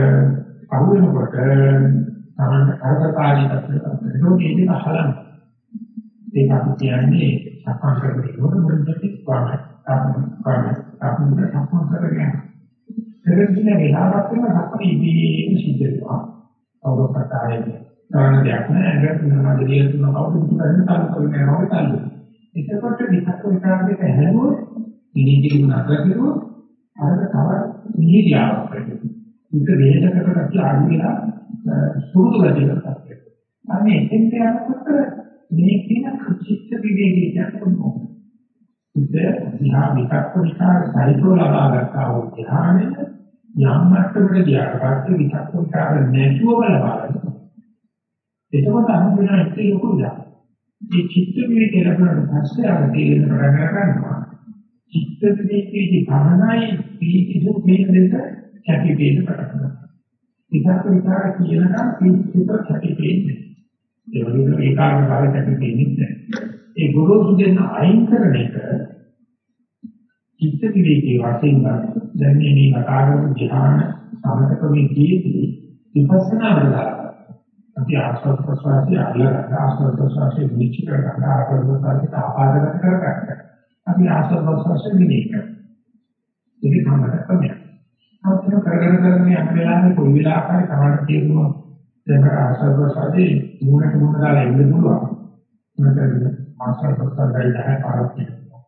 අහුවෙනකොට තමයි අර්ථකාරී තත්ත්වයක්. ඒක ඒක අහලන්න. ඒක අපි කියන්නේ සක්මන් කරනකොට මුලින්ම පාන අපේ පාන අපේ සක්මන් කරගෙන. දෙවෙනි වෙලාවක් වෙන සක්මන් ඉදී සිද්ධ වෙනවා. අවුරුද්දකට ආයේ. තරණ දෙයක් නෑ. ඒක තුනම දෙලිය තුනම කවුරුත් කරන්නේ තාලු කරගෙන යනවා තාලු. එතකොට විකල්ප විචාරයක හැලුවොත් ඉනිදිරි නතර කරුවොත් අරක තව නිහිරියාවක් වෙනවා. ඒක වේදකකට කියලා අඩුවෙලා සුරුදු වැඩිලා තමයි. අනේ එතෙන්ට යනකොට මේ කියන චිත්ත විවේකී කියනවා. ඉත විහා විකල්ප විචාර සයිතෝ ලබා ගන්නා වූ ධ්‍යානෙ යම් මට්ටමකට ගියාට පස්සේ විකල්ප විචාර නැතුව ලබා ගන්නවා. එතකොට අනුගමනය ඉති ලොකු දෙයක්. මේ චිත්ත විවේකේ ලැබුණාට පස්සේ ආව තේරෙන පටන් ගන්නවා. චිත්ත විවේකේදී භවනායි පීතිසු මේක දෙක කැටි වේද පටන් ගන්නවා. විචාර විචාර කියනකම් පීතිසු කැටි වේන්නේ. ඒ වගේම ඒකාග්‍ර භාවය කැටි වෙන්නේ නැහැ. ඒ ගුරුසු දෙන්න අයින් කරන එක චිත්ත විවේකේ වශයෙන් ගන්න. දැන් මේ කතා කරන ධ්‍යාන සමතකමේ කීදී විපස්සනා වලදී අපි ආස්වාද ප්‍රසවාසය අල්ලගන්න ආස්වාද ප්‍රසවාසය විචි කරගන්න ආස්වාද ප්‍රසවාසය ආපාදගත කරගන්න. අපි ආස්වාද ප්‍රසවාසය විනිශ්චය කරනවා. ඒක තමයි තමයි. අපිට කරගෙන කරගෙන යන වෙලාවේ කොයි වෙලාවකරි තමයි තියෙනවා දැන් ආස්වාද ප්‍රසවාසයේ මූණට මූණ දාලා ඉන්න පුළුවන්. මොකද ආස්වාද ප්‍රසවාසය 10 පාරක් තියෙනවා.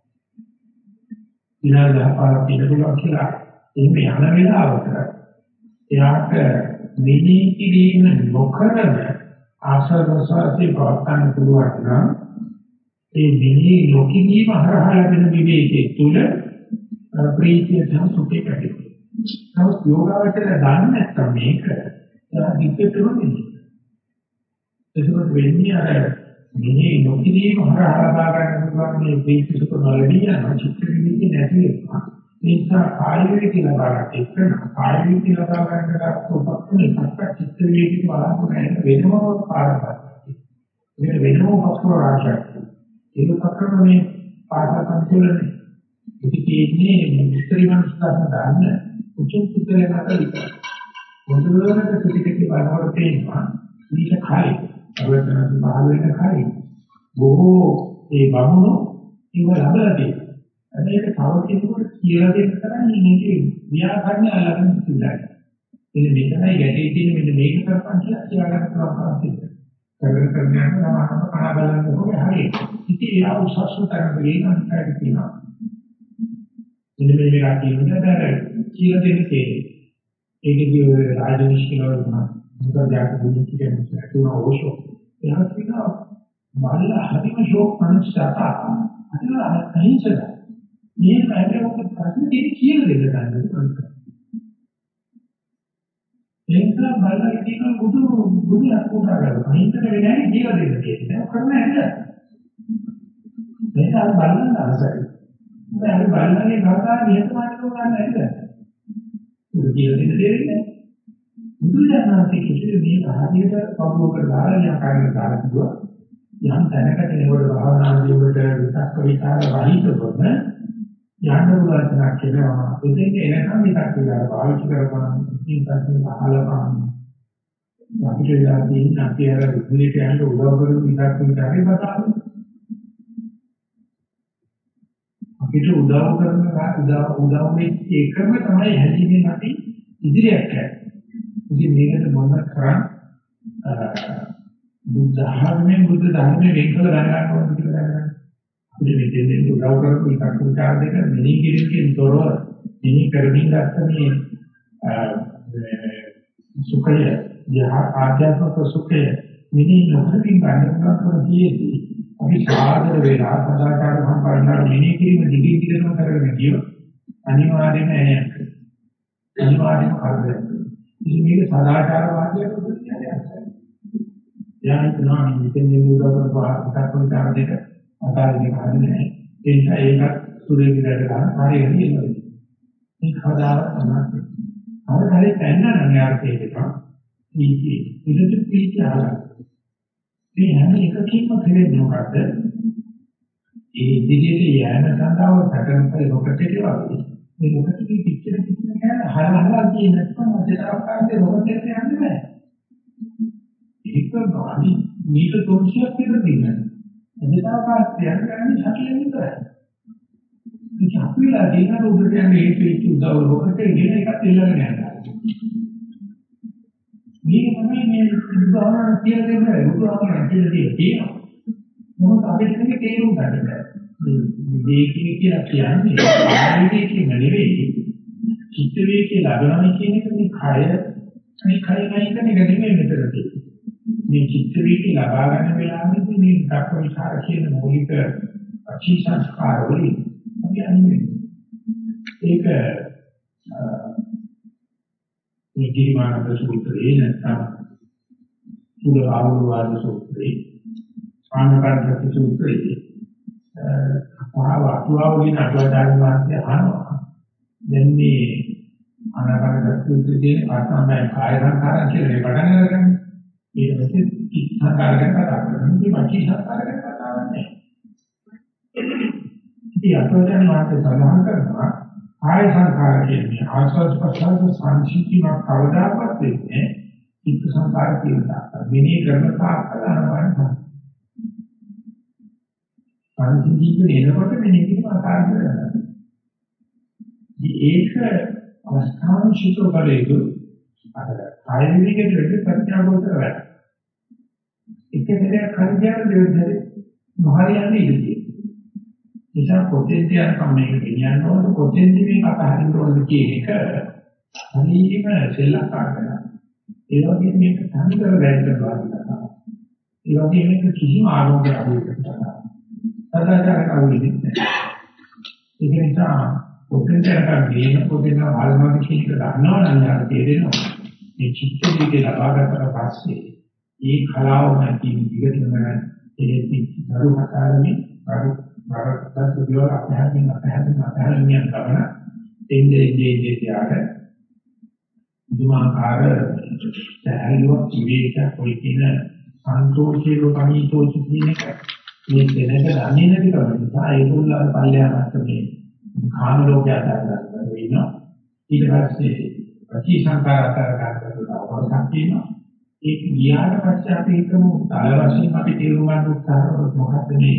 විනාඩි 10 පාරක් ඉන්න පුළුවන් කියලා එහෙම යන වෙලාවකට එයාට මෙහි කිරීම නොකරන ආශ්‍රවසාරේ පවත්න්න පුළුවන් නම් ඒ මෙහි නොකිරීම හරහා ලැබෙන විවේකයේ තුල ප්‍රීතිය සහ සුඛය පැතිරෙනවා. නමුත් යෝගාවචරය දන්නේ නැත්නම් මේක හිතේටම නෙමෙයි. ඒකත් වෙන්නේ අර මෙහි නොකිරීම හරහා ලබා ගන්න පුළුවන් මේ ප්‍රීති සුඛ නොලැබී යන චිත්ත විවිධ නැති වෙනවා. නිසා කාය වේදී ලබා ගන්න එක කාය වේදී ලබා ගන්නට උපක්‍රම එකක් චිත්ත වේදී බලන්න වෙනම පාඩමක්. මේක වෙනම උපක්‍රම රාශියක්. ඒක උපක්‍රම මේ පාඩම සංකලනයේ ඉතිකේන්නේ මිස්ත්‍රිමන් ස්ථාන දාන්න උචිත පුතේ මත විතර. මොඳුරකට පිටිකේ බලවට තේනවා මේක කායි. අවතන පහළ වෙන කායි. බොහෝ ඒ බමුණු ඉව ලබලා තියෙනවා. මේක තව කෙනෙකුට කියලා දෙන්න තරම් මේකේ ව්‍යාකරණ අල්ලගෙන ඉඳලා. ඉතින් මේකයි ගැටේ තියෙන මෙන්න මේක කරපන් කියලා කියලා ගන්න පුළුවන් කමක් කරගෙන කරගෙන යනවා නම් කන බලන්න ඕනේ හරියට. ඉතින් ඒ අවශ්‍ය තරම් වේගන කාර්ය තියෙනවා. ඉතින් මේ මේක කියන්නේ දැන් කියලා දෙන්න තියෙන්නේ. ඒකදී රාජනිෂ්කලව මොකද යාක දුන්නේ කියන්නේ තුන ඕෂෝ. එහා කියනවා මල්ල හරිම ෂෝක් මනුස්සයාට අතන අහිංසක මේ පැහැදිලි මොකද ප්‍රශ්න තියෙන්නේ කියලා දෙන්න ගන්න. ඒක බලලා කියන බුදු බුදු අකුරා ගන්න. හිතට වෙන්නේ කියලා දෙන්න කියන්නේ. කරන්න හැද. මේක අර බලන්න අවශ්‍යයි. දැන් බලන්නේ කතා නියතමානකව ගන්න හැද. ඒක කියලා දෙන්න දෙන්නේ. බුදු දහමේ කිසිම මේ පහදියට පබුවකට දාලා යම් කාර්යයක් දාලා කිව්වා. යම් තැනකට එනකොට භාවනාදී වලට විතක්ක විචාර රහිතවම යන්න උදාසනා කියනවා එතෙන් එනකම් විතක් කියලා පාවිච්චි කරපන් ඉතින් පස්සේ අහලපන් අපිට වෙලා තියෙන අපි අර විදිහට යන්න උදව් කරන විතක් විතරයි බතාලු අපිට උදව් කරන උදව් උදව් වෙච්ච එකම තමයි හැදීමෙන් අපි ඉදිරියට යන්නේ. ඉතින් මේකට මොන කරන් බුද්ධ ධර්මයෙන් බුද්ධ ධර්මයෙන් වෙන්කල දැනගන්න ඕන කියලා දැනගන්න. අපිට මෙතෙන්දී උදව් කරපු එකක් විචාර දෙක මෙනි කිරීමකින් තොරව මෙනි කරමින් ගත්ත මේ සුඛය යහ ආධ්‍යාත්මික සුඛය මෙනි නොකරින් ගන්න පුළුවන් කමතියේදී අපි සාදර වේලා සදාචාර සම්පන්නව මෙනි කිරීම දිගින් දිගටම කරගෙන ගියොත් අනිවාර්යයෙන්ම එන්නේ අනිවාර්යයෙන්ම කරදරයක්. ඉතින් මේක සදාචාර වාදයට කියන්නේ යානික නම් මෙතෙන් නිරෝධ කරපු විතර දෙක අතාරින්න හරිනේ. ඒ නිසා ඒක සුරේ විදිහට ගන්න හරියට ඉන්නවා. මේ කවදාවත් තමයි. අර හරිය පැන්නනම් යාර තේරෙනවා. මේකේ ඉලක්ක පිළිචාරා. මේ හැම එකකින්ම කෙරෙන්නේ මොකද්ද? ඒ ඉදිරියට යෑම සඳහා සැකරන පරි රොකට් එක වගේ. මේ රොකට් එකේ පිච්චෙන පිච්චෙන කෑම හරහලා කියන නැත්නම් අධ්‍යාපනයේ රොකට් එකට යන්නේ නැහැ. ඒක ගානි මීට 300ක් විතර දෙන්නේ. අධ්‍යාපනය යන්නේ සැකලෙන් විතරයි. ඒක අපිලා දිනන උඩට යන්නේ ඒ පිට උදව් රොකට් එකේ ගෙන එකත් එල්ලගෙන යනවා. මේක තමයි මේ බුදුහාමරණ කියලා දෙන්නේ බුදුහාමරණ කියලා තියෙනවා. මොකද අපිට මේක තේරුම් ගන්න බෑ. මේ කියලා කියන්නේ ආයතනයේ කියන නෙවෙයි. චිත්ත වේකේ ලබනවා කියන එක මේ කය මේ කය නැයික නෙවෙයි මෙතන තියෙන්නේ. මේ චිත්ත වේකේ ලබා ගන්න වෙලාවෙදී මේ දක්ව විචාර කියන මූලික අචී සංස්කාර වලින් කියන්නේ ඒක මේ ගිරිමානන්ද සූත්‍රයේ නැත්නම් සුල ආවෝවාද සූත්‍රයේ ආනපන සූත්‍රයේ අපාව අතුවාවලින් අටවදාන වාක්‍ය අහනවා. දැන් මේ ආනපන සූත්‍රයේ ආත්මය කාය සංකාරය කියලා පටන් ගන්න ඊට පස්සේ චිත්ත සංකාර ගැන කතා කරනවා මේ වචී සංකාර ගැන කතා කරන්නේ ඉතින් අටවදාන වාක්‍ය සඳහන් කරනවා ආය සංකාර කියන්නේ ආස්වාද ප්‍රසන්න සංසිද්ධිමත් කවදාකවත් වෙන්නේ චිත්ත සංකාර කියලා. මෙනේ කරන පාකලනවා. සංසිද්ධිය එනකොට මෙනේ කියන ආකාර කරනවා. ඒක අවස්ථාන ශිතෝ කරේතු අර කාය විවිධකෙට වෙන්න ප්‍රත්‍යාවෝතර වැඩ. එක දෙයක් කන්ජාර දෙවිදේ මහරියන්නේ ඉන්නේ. නිසා කොතෙන්ද යනකම් මේක ගෙනියන්න ඕනද කොතෙන්ද මේක අතහරින්න ඕනද කියන එක හරියම සෙල්ලක්කාර කරනවා. ඒ වගේ මේක සංකර වැඩ කරනවා. ඒ වගේ මේක කිසිම ආරෝග්‍ය අභියෝගයක් නැහැ. සදාචාර කවුරුද? ඒක නිසා කොතෙන්ද යනකම් ගේන කොතෙන්ද ආලමද කියන එක දන්නවනම් යාර තේරෙනවා. මේ චිත්ත විදේ ලබා ගන්නට පස්සේ ඒ කලාව නැති විදිහටම ඒ දරු හතරනේ අරු මරකට විවර අධ්‍යාත්මික අධ්‍යාත්මික අධ්‍යාත්මික යන ගමන එන්නේ එන්නේ එන්නේ තියාග දුමාකාර සෑහලුවක් විවේක කොයි කියන සන්තෝෂයේ කණීතෝච කියන එක මේ දෙනක දන්නේ නැති කම නිසා ඒගොල්ලෝ අර පල්ලෙහාට මේ කාම ලෝකයට අරගෙන වෙනවා ඊට පස්සේ ප්‍රතිසංකාර අතර ගන්නකොට අවශ්‍යක් තියෙනවා. ඒක ගියාට පස්සේ අපි හිතමු තල වශයෙන් අපි තේරුම් ගන්න උත්සාහ කරොත් මොකක්ද මේ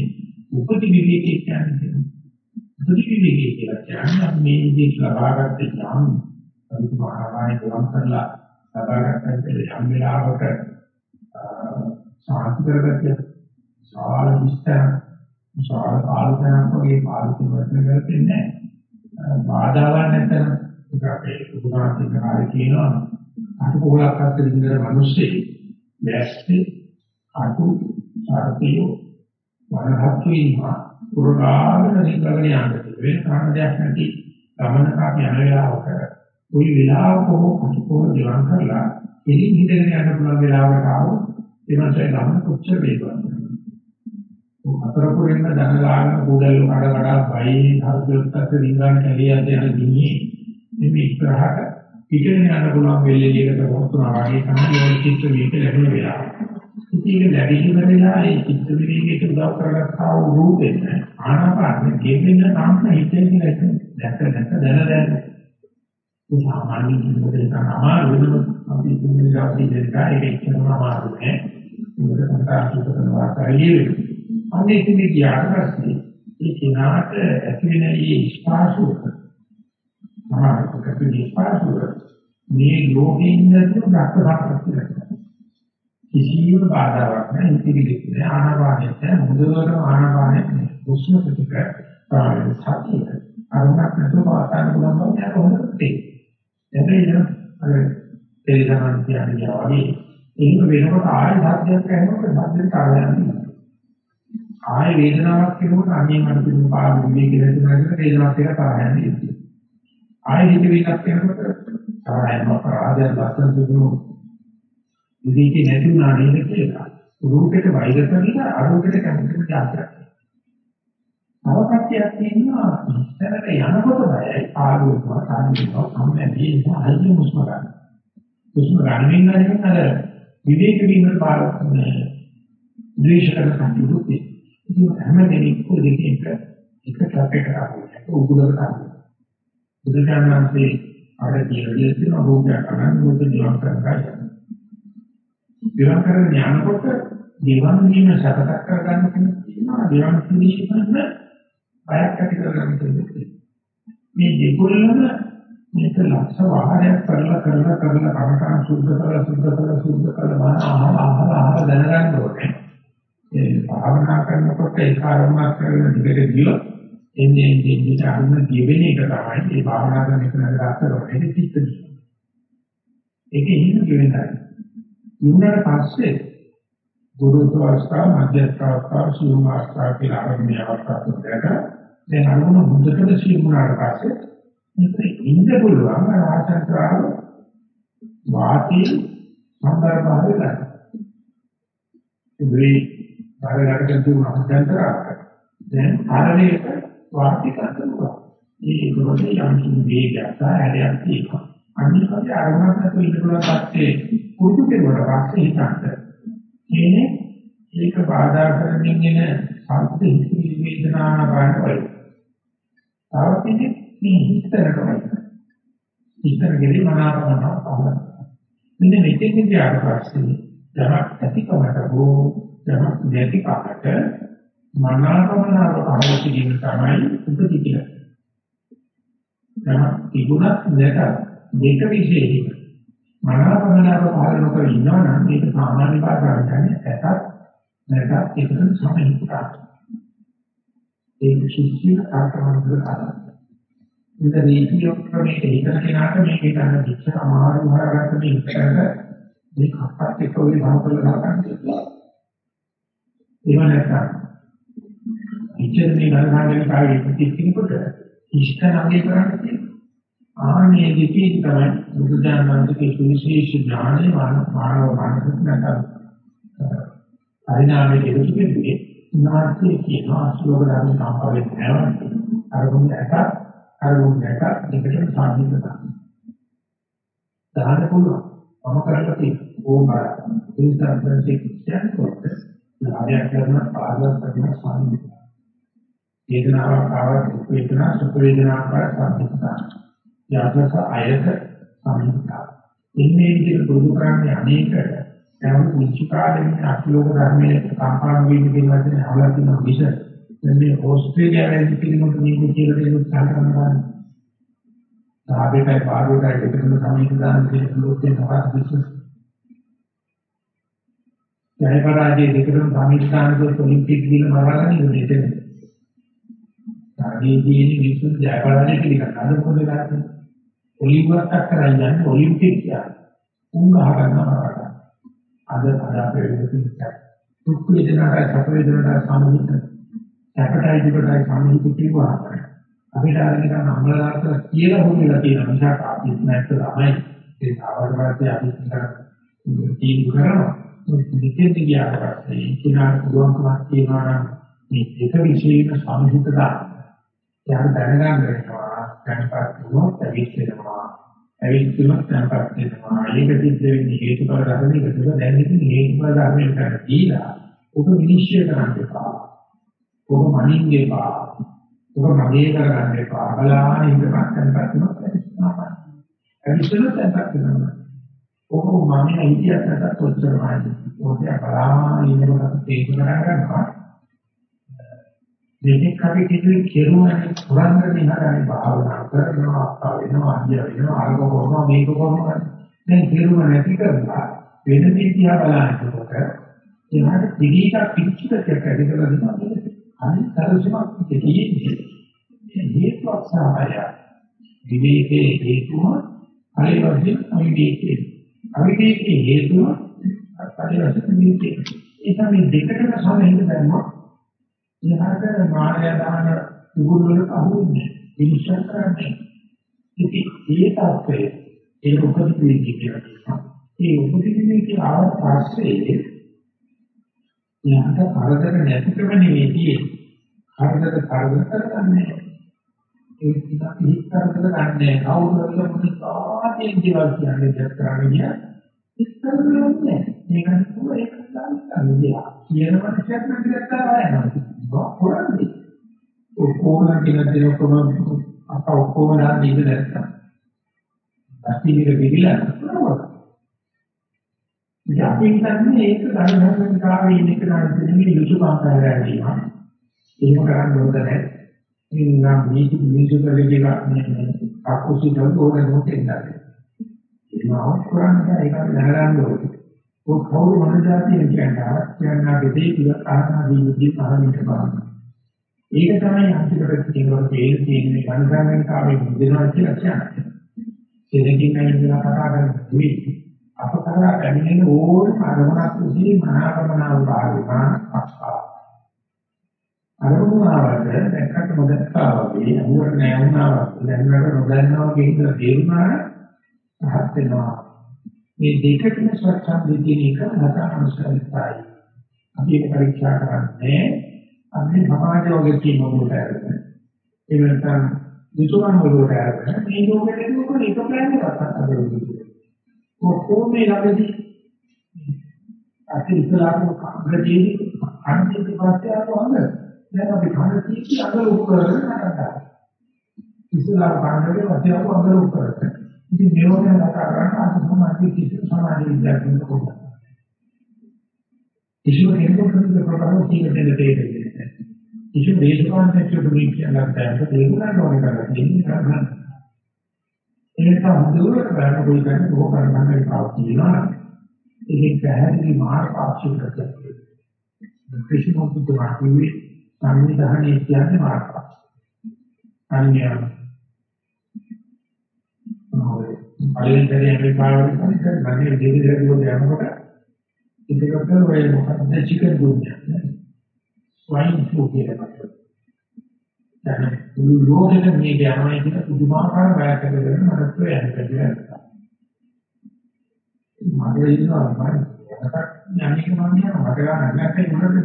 උපති විවේකී කියන්නේ? උපති විවේකී කියලා කියන්නේ මේ විදිහට ලබාගත්ත ඥාන පරිපූර්ණවයි ගොඩක් කරලා ලබාගත්ත යම් වෙලාවක සාහිත්‍ය කරගත්ත සාල විස්තර සාල ආලෝචනාවක් වගේ පාරිසරික වර්ධනය කරන්නේ බාධාවක් නැත්නම් ඒක අපේ උදාහරණයක් කාර්ය කියනවා අතු කොහලක් අත්ද ඉඳලා මිනිස්සේ වැස්සේ අතු සාර්ථියෝ වරහත්තු ඉන්නවා පුරාගෙන නිකගෙන යන්න වෙන කාරණයක් නැති ගමනක අපි යන වෙලාවක කොයි වෙලාවක හෝ අතුපොර දිවන් කරලා එළින් හිටගෙන යන්න පුළුවන් වෙලාවකට ආවොත් එමන්සේ ගමන කොච්චර වේගවත්ද අතර පුරින්ම දනලාගෙන කූඩල් කඩ කඩ බයි හර්ධයොත්ත් රිංගාන කැලියට යන දිනේ මේ ඉස්සරහට පිටින් යන්න පුළුවන් වෙල්ලේකට වස්තුනා වගේ තමයි මේ චිත්ත වේක ලැබෙන වෙලාව. ඉතින් ලැබීම වෙලා ඒ චිත්ත විවේකයට උදව් කරගත්තා වූ රූපෙන් ආනාපානෙ ගෙවෙන්න නම් හිතේ කියලා දැක දැක දැන දැන ඒ සාමාන්‍ය ජීවිතේ කරන අමාරු වෙනම අපි ඉන්නේ ගාසි දෙකයි ඒක එච්චරම අමාරු නෑ. මොකද සංකාශිත කරනවා කාරියේ. අනේ ඉතින් ගියාට පස්සේ ඒ කෙනාට ඇති වෙන මේ ස්පාසුව සමාජික ස්පාසුව මේ ලෝකෙින් නැතුව දක්ෂතාවක් කිසියම් බාධාවක් නැහැ ඉතිවිලිත් නැහැ ආනාපානෙත් නැහැ මුදවර ආනාපානෙත් නැහැ. උෂ්ණ ප්‍රතික ප්‍රාණ සතිය. අරුණක් නැතුව පාතන පුළුවන් බව යාර හොඳට තේරෙනවා. එතන අර තේරෙනවා කියන්නේ වගේ ඒක වෙනකොට ආයෙ සත්‍යයක් ඇහෙනකොට සත්‍යෙට කාරණා ආයෙ වේදනාවක් කෙරුවොත් අනේ මට දුන්න පාඩු මේ කියලා හිතනවා වේදනාවක් එක කාරණා නෙවෙයි ආයෙ හිත විකක් කරනකොට තරහයම අපරාධයක් ලස්සන දුන්නු විදේකේ නැති වුණා නේද කියලා. රූපෙට වෛර කරලා අරූපෙට කැමතිම જાතියක්. නවකට්ටියක් තියෙනවා ඉස්සරට යනකොට බයයි. ආලෝකව කාණිනවා සම්මැදී ආයෙ මුස්ම ගන්න. මුස්ම ගන්න වෙනින් අර විවේක වීම පාරන්නේ ද්වේෂ කරන කටයුතු ඉතින් හැම දෙනෙක් දෙකක එක ට්‍රැප් එකක් උගුරකට ගන්නවා. බුදුචානන්සේ අර කියන දේ තියෙන රූපයක් අනන්ත රූප දිවන් කරගන්න. දිවන් කරගෙන යනකොට දිවන් වීම සකසක් කරගන්න කෙනෙක් තියෙනවා දිවන් කිරීමෙන් බයක් ඇති කරගන්න කෙනෙක් මේ දෙකොල්ලම මේක ලක්ෂ වාරයක් කරලා කරලා කරලා කමඨාන් සුද්ධ කරලා සුද්ධ කරලා සුද්ධ කරලා ආහාර ආහාර ආහාර දැනගන්න ඕනේ. ඒ භාවනා කරනකොට ඒ කාර්යමත් කරන දිගට ගියොත් එන්නේ එන්නේ අරුණ කියවෙන එක තමයි මේ භාවනා කරන එක නේද කරන්නේ චිත්ත දී. ඒකේ හිම කියවෙනයි. ඉන්නට පස්සේ ගුරුත්ව අවස්ථාව, මධ්‍යස්ථ අවස්ථාව, සියුම් අවස්ථාව කියලා ආරම්භය අවස්ථාව තුනක දැන් අනුන මුදකට සියුම්ුණාට පස්සේ මේක ඉන්න පුළුවන් ආසන්තරාව වාති සම්බරභාවය ගන්න. ඒ බාරකට දුන්න අභ්‍යන්තරාවක් දැන් ආරණයක වාති කරනවා. ඒ ගොඩේ යම් කිසි වේගයක් ආරයක් තියෙනවා. අනිත් කඩේ අරමුණක් නැතුව ඉන්න පුළුවන් පස්සේ පුරුදු කෙරුවට පස්සේ හිතන්න. කියන්නේ ඒක බාධා කරමින් එන සත්‍ය හිතේ වේදනා ගන්න වයි. තවත් ඉන්නේ මේ හිතරකමයි. හිතර ගෙලි මනාපමන පහළ. මෙන්න මෙතෙන් ගියාට පස්සේ යමක් ඇතිකමට හෝ යමක් නැතිකමට මනාපමනාව පහළ කිරීම තමයි උපදිතිය. යමක් තිබුණත් නැතත් දෙක විශේෂයි. මනාපමනාප පහළ නොකර ඉන්නවා නම් මේක සාමාන්‍ය භාෂාවෙන් කියන්නේ ඇතත් නැතත් ඒකට සමහිතයි. ඒක ශිෂ්‍ය ආකාරවල කරා. මේක නීතිය ක්‍රමයක හිතන කෙනාට මේක ගන්න විච්ච අමාරු හොයාගන්න මේ ඉස්සරහට මේ කප්පත් එක්ක ඔලි භාව කරලා ගන්න. ඒව නැත්නම් ඉච්ඡේ මේ ගණනාගෙන කාගේ ප්‍රතික්‍රියාවට ඉෂ්ට නැගේ කරන්නේ ආනේ දෙකේ තමයි බුදුදානන්දගේ සුවිශේෂ ඥානය මානව මානසික නැත්නම් පරිණාමයේ ඉරුතු වෙන්නේ නාස්තිය කියන අශෝක ධර්ම සම්පවෙත් නැවන්නේ අරමුණ එක අරමුණ එක දෙකට සාධිත කරනවා. දාන්න පුළුවන්. මම කරලා තියෙන ඕමර ඒ සම්බන්ධයෙන් කියන්නේ කොහොමද? ආර්ය කරන පාදක ප්‍රතිම සාධිත. වේදනාවක් ආවත් වේදනා සුඛ වේදනාවක් ආවත් සාධිත කරනවා. යටස අයක සම්පූර්ණ. ඉන්නේ විදිහට පුරුදු කරන්නේ අනේක දැන් කුංචි කාලේ අශෝක ධර්මයේ සම්පාදන වීම කියන වචනේ අහලා තියෙන විෂ දැන් මේ ඕස්ට්‍රේලියාවේ පිළිමක නිකුත් කියලා දෙන්න උත්සාහ කරනවා. සාබේටයි පාරුවටයි දෙකම සමීකරණ කියන ලෝකේ නවාස් විශ්ව. ජයපරාජය දෙකම සමීකරණ ඔලිම්පික් දින මරාගෙන ඉන්නේ. සාගේදී විශ්ව ජයපරාජය පිළිගන්න අද පොඩි කාලේ ඔලිම්පික් කරලා යන්නේ ඔලිම්පික් කියන්නේ. උන් ගහ ගන්නවා අද අද අපේ වෙනසින් දුක් වේදනාට සැප වේදනාට සම්බන්ධ සැපටයි දුකටයි සම්බන්ධ කිව්වා. අපිට අරගෙන අම්ලලාට කියලා හොයලා තියෙන නිසා අපි නැත්ත තමයි ඒ සාවර්ණපස්සේ අපි තීන්දුව කරනවා. දෙකෙන් ගියාට පස්සේ කිනාට පුළුවන්කමක් තියෙනවා නම් මේ එක විශේෂ සම්හිතදා යාර දැනගන්න වෙනවා. දැනපත් වුණොත් ඇවිස්සෙනවා. ඇවිස්සුනොත් දැනපත් වෙනවා. ඒක සිද්ධ වෙන්නේ හේතුඵල ධර්මයක තුල දැන් ඉතින් හේතුඵල ධර්මයක කරලා දීලා ඔබ විනිශ්චය කරන්න එපා. ඔබ මනින්න එපා. ඔබ මගේ කරගන්න එපා. බලාගෙන ඉඳපත් දැනපත් වුණොත් ඇවිස්සෙනවා. ඇවිස්සුනොත් දැනපත් වෙනවා. ඔබ මම හිතියත් නැතත් ඔච්චරමයි. ඔබ බලාගෙන ඉන්නකොට තේරුම් ගන්නවා. දෙකක් අපි කිව්වේ කෙරුවනේ පුරන්දරේ හරහා භාවනා කරනවා අප්පා වෙනවා අයියා වෙනවා අරක කරනවා මේක කරනවා. දැන් කෙරුව නැති කරලා වෙන දෙයක් බලනකොට එහාට පිළිගා පිච්චිතක් ඇදලා දෙනවා අනිත් තරසමක් තියෙන්නේ හේතුවක් සහාය විවේකයේ හේතුව පරිවර්තන අවිවේකයේ. අවිවේකයේ හේතුව පරිවර්තන විවේකයේ ඒ තමයි දෙකටම සමහිත දැම්මා එහාට මාය දාන උගුරු වල අහුන්නේ ඉනිෂන් කරන්නේ. ඉතින් ඒ තාත්තේ ඒ උපදිතේ කියනවා. ඒ උපදිතේ ආව පස්සේ යහට කරදර නැතිකම නෙවෙයි. කරදර කරදර කරන්නේ. ඒ නිසා හිත කරදර ගන්නෑ කවුරුහරි මොකද තාතේ දේවල් කියන්නේ දෙයක් කරන්නේ. ඉස්සරහට මේක නුඹ ඒක ගන්නවා කියන මනසක් නැති දැක්කා බලනවා. කොහොමද ඔක්කොම කියන දේ ඔක්කොම අප ඔක්කොම නම් ඉඳ දැක්කා අතිවිර පිළිලා ඉතින් අපි හිතන්නේ ඒක ධර්මයෙන් කාවේ ඉන්න කෙනාට දෙන්නේ යුතුයකම් කරලා දීම එහෙම කරන්න ඕනද නැහැ. ඉතින් නම් මේක මිනිසු කරගෙන මේ අකුසි දෝන නොකෙන්නද ඒවා කරන්නේ. ඒක දැනගන්න ඕනේ. ඔය කවුරු මොන જાතියෙන් කියන්නේ කියනවා දෙදේ කියලා ආහන දීවිදී පහමිට බලන්න. ඒක තමයි අන්තිමට කියනවා තේල් තියෙන්නේ කන්දරෙන් කාවේ මුදෙනවා කියලා කියන්නේ. එදකින් නැතිලා කතා කරන දුයි අප කරා පැමිණෙන ඕන අරමුණක් විසින් මනාපමනාව භාවිතා අක්ෂා. අරමුණාවට දැක්කට නොදැක්කා වගේ අමුවට නෑ වුණා වගේ දැනකට නොදන්නවා කියන තේරුණා පහත් වෙනවා. මේ දෙකකින් ස්වච්ඡන්දේ කියන එක හදානුසාරිතයි. අපි ඒක පරීක්ෂා කරන්නේ අපි සමාජෝගයේ තියෙන මොකද කරන්නේ. ඒ වෙනතන විතුරන් වලට අරගෙන මේ යෝගයෙන් මොකද එක ප්ලෑන් එකක් අතට කොහොමද ළඟදී අපි ඉස්සරහට අගදී අන්තිම පස්සේ ආවම දැන් අපි කන තීක්ෂ අගල උත්තරන කරනවා. ඉස්සරහට කන්නදී පස්සේ ආව අගල උත්තරන. ඉතින් මේක කතා කරන්න අද සමාජයේ කිසි සමාජ විද්‍යාවකින් කොහොමද? කිසිම කෙනෙකුට මේ ප්‍රකාරව කියන දෙයක් දෙන්නේ. කිසිම දේශපාලනයකට මේ කියලා දැක්ක දේරුණා ඕනේ කරලා දෙන්නේ කරන්න. ඒක හඳුනන බෑන කොයි කෙනෙක් ඕක කරන්න පාවිච්චි කරනවා. ඒක පැහැදිලි මාර්ග පාක්ෂිකයක්. කිසිම මොකද මාර්ගයේ සංවිධානයේ කියන්නේ මාර්ග. අනිවාර්යයෙන් පළවෙනි සැරේ ඇමරිකාවට ගිහින් ගන්නේ දෙවි දරුවෝ යනකොට ඉතිකට ඔය මොකක්ද චිකන් දුන්නේ ස්වයින් ෆ්ලූ කියලා දැන් මුළු ලෝකෙම මේ යනවා කියන පුදුමාකාර බයක් ඇතිවෙන මරත්ව යනවා මගේ ඉන්නවා මම යන්නක මම යනවා මට ගන්න නැත්නම් මොකද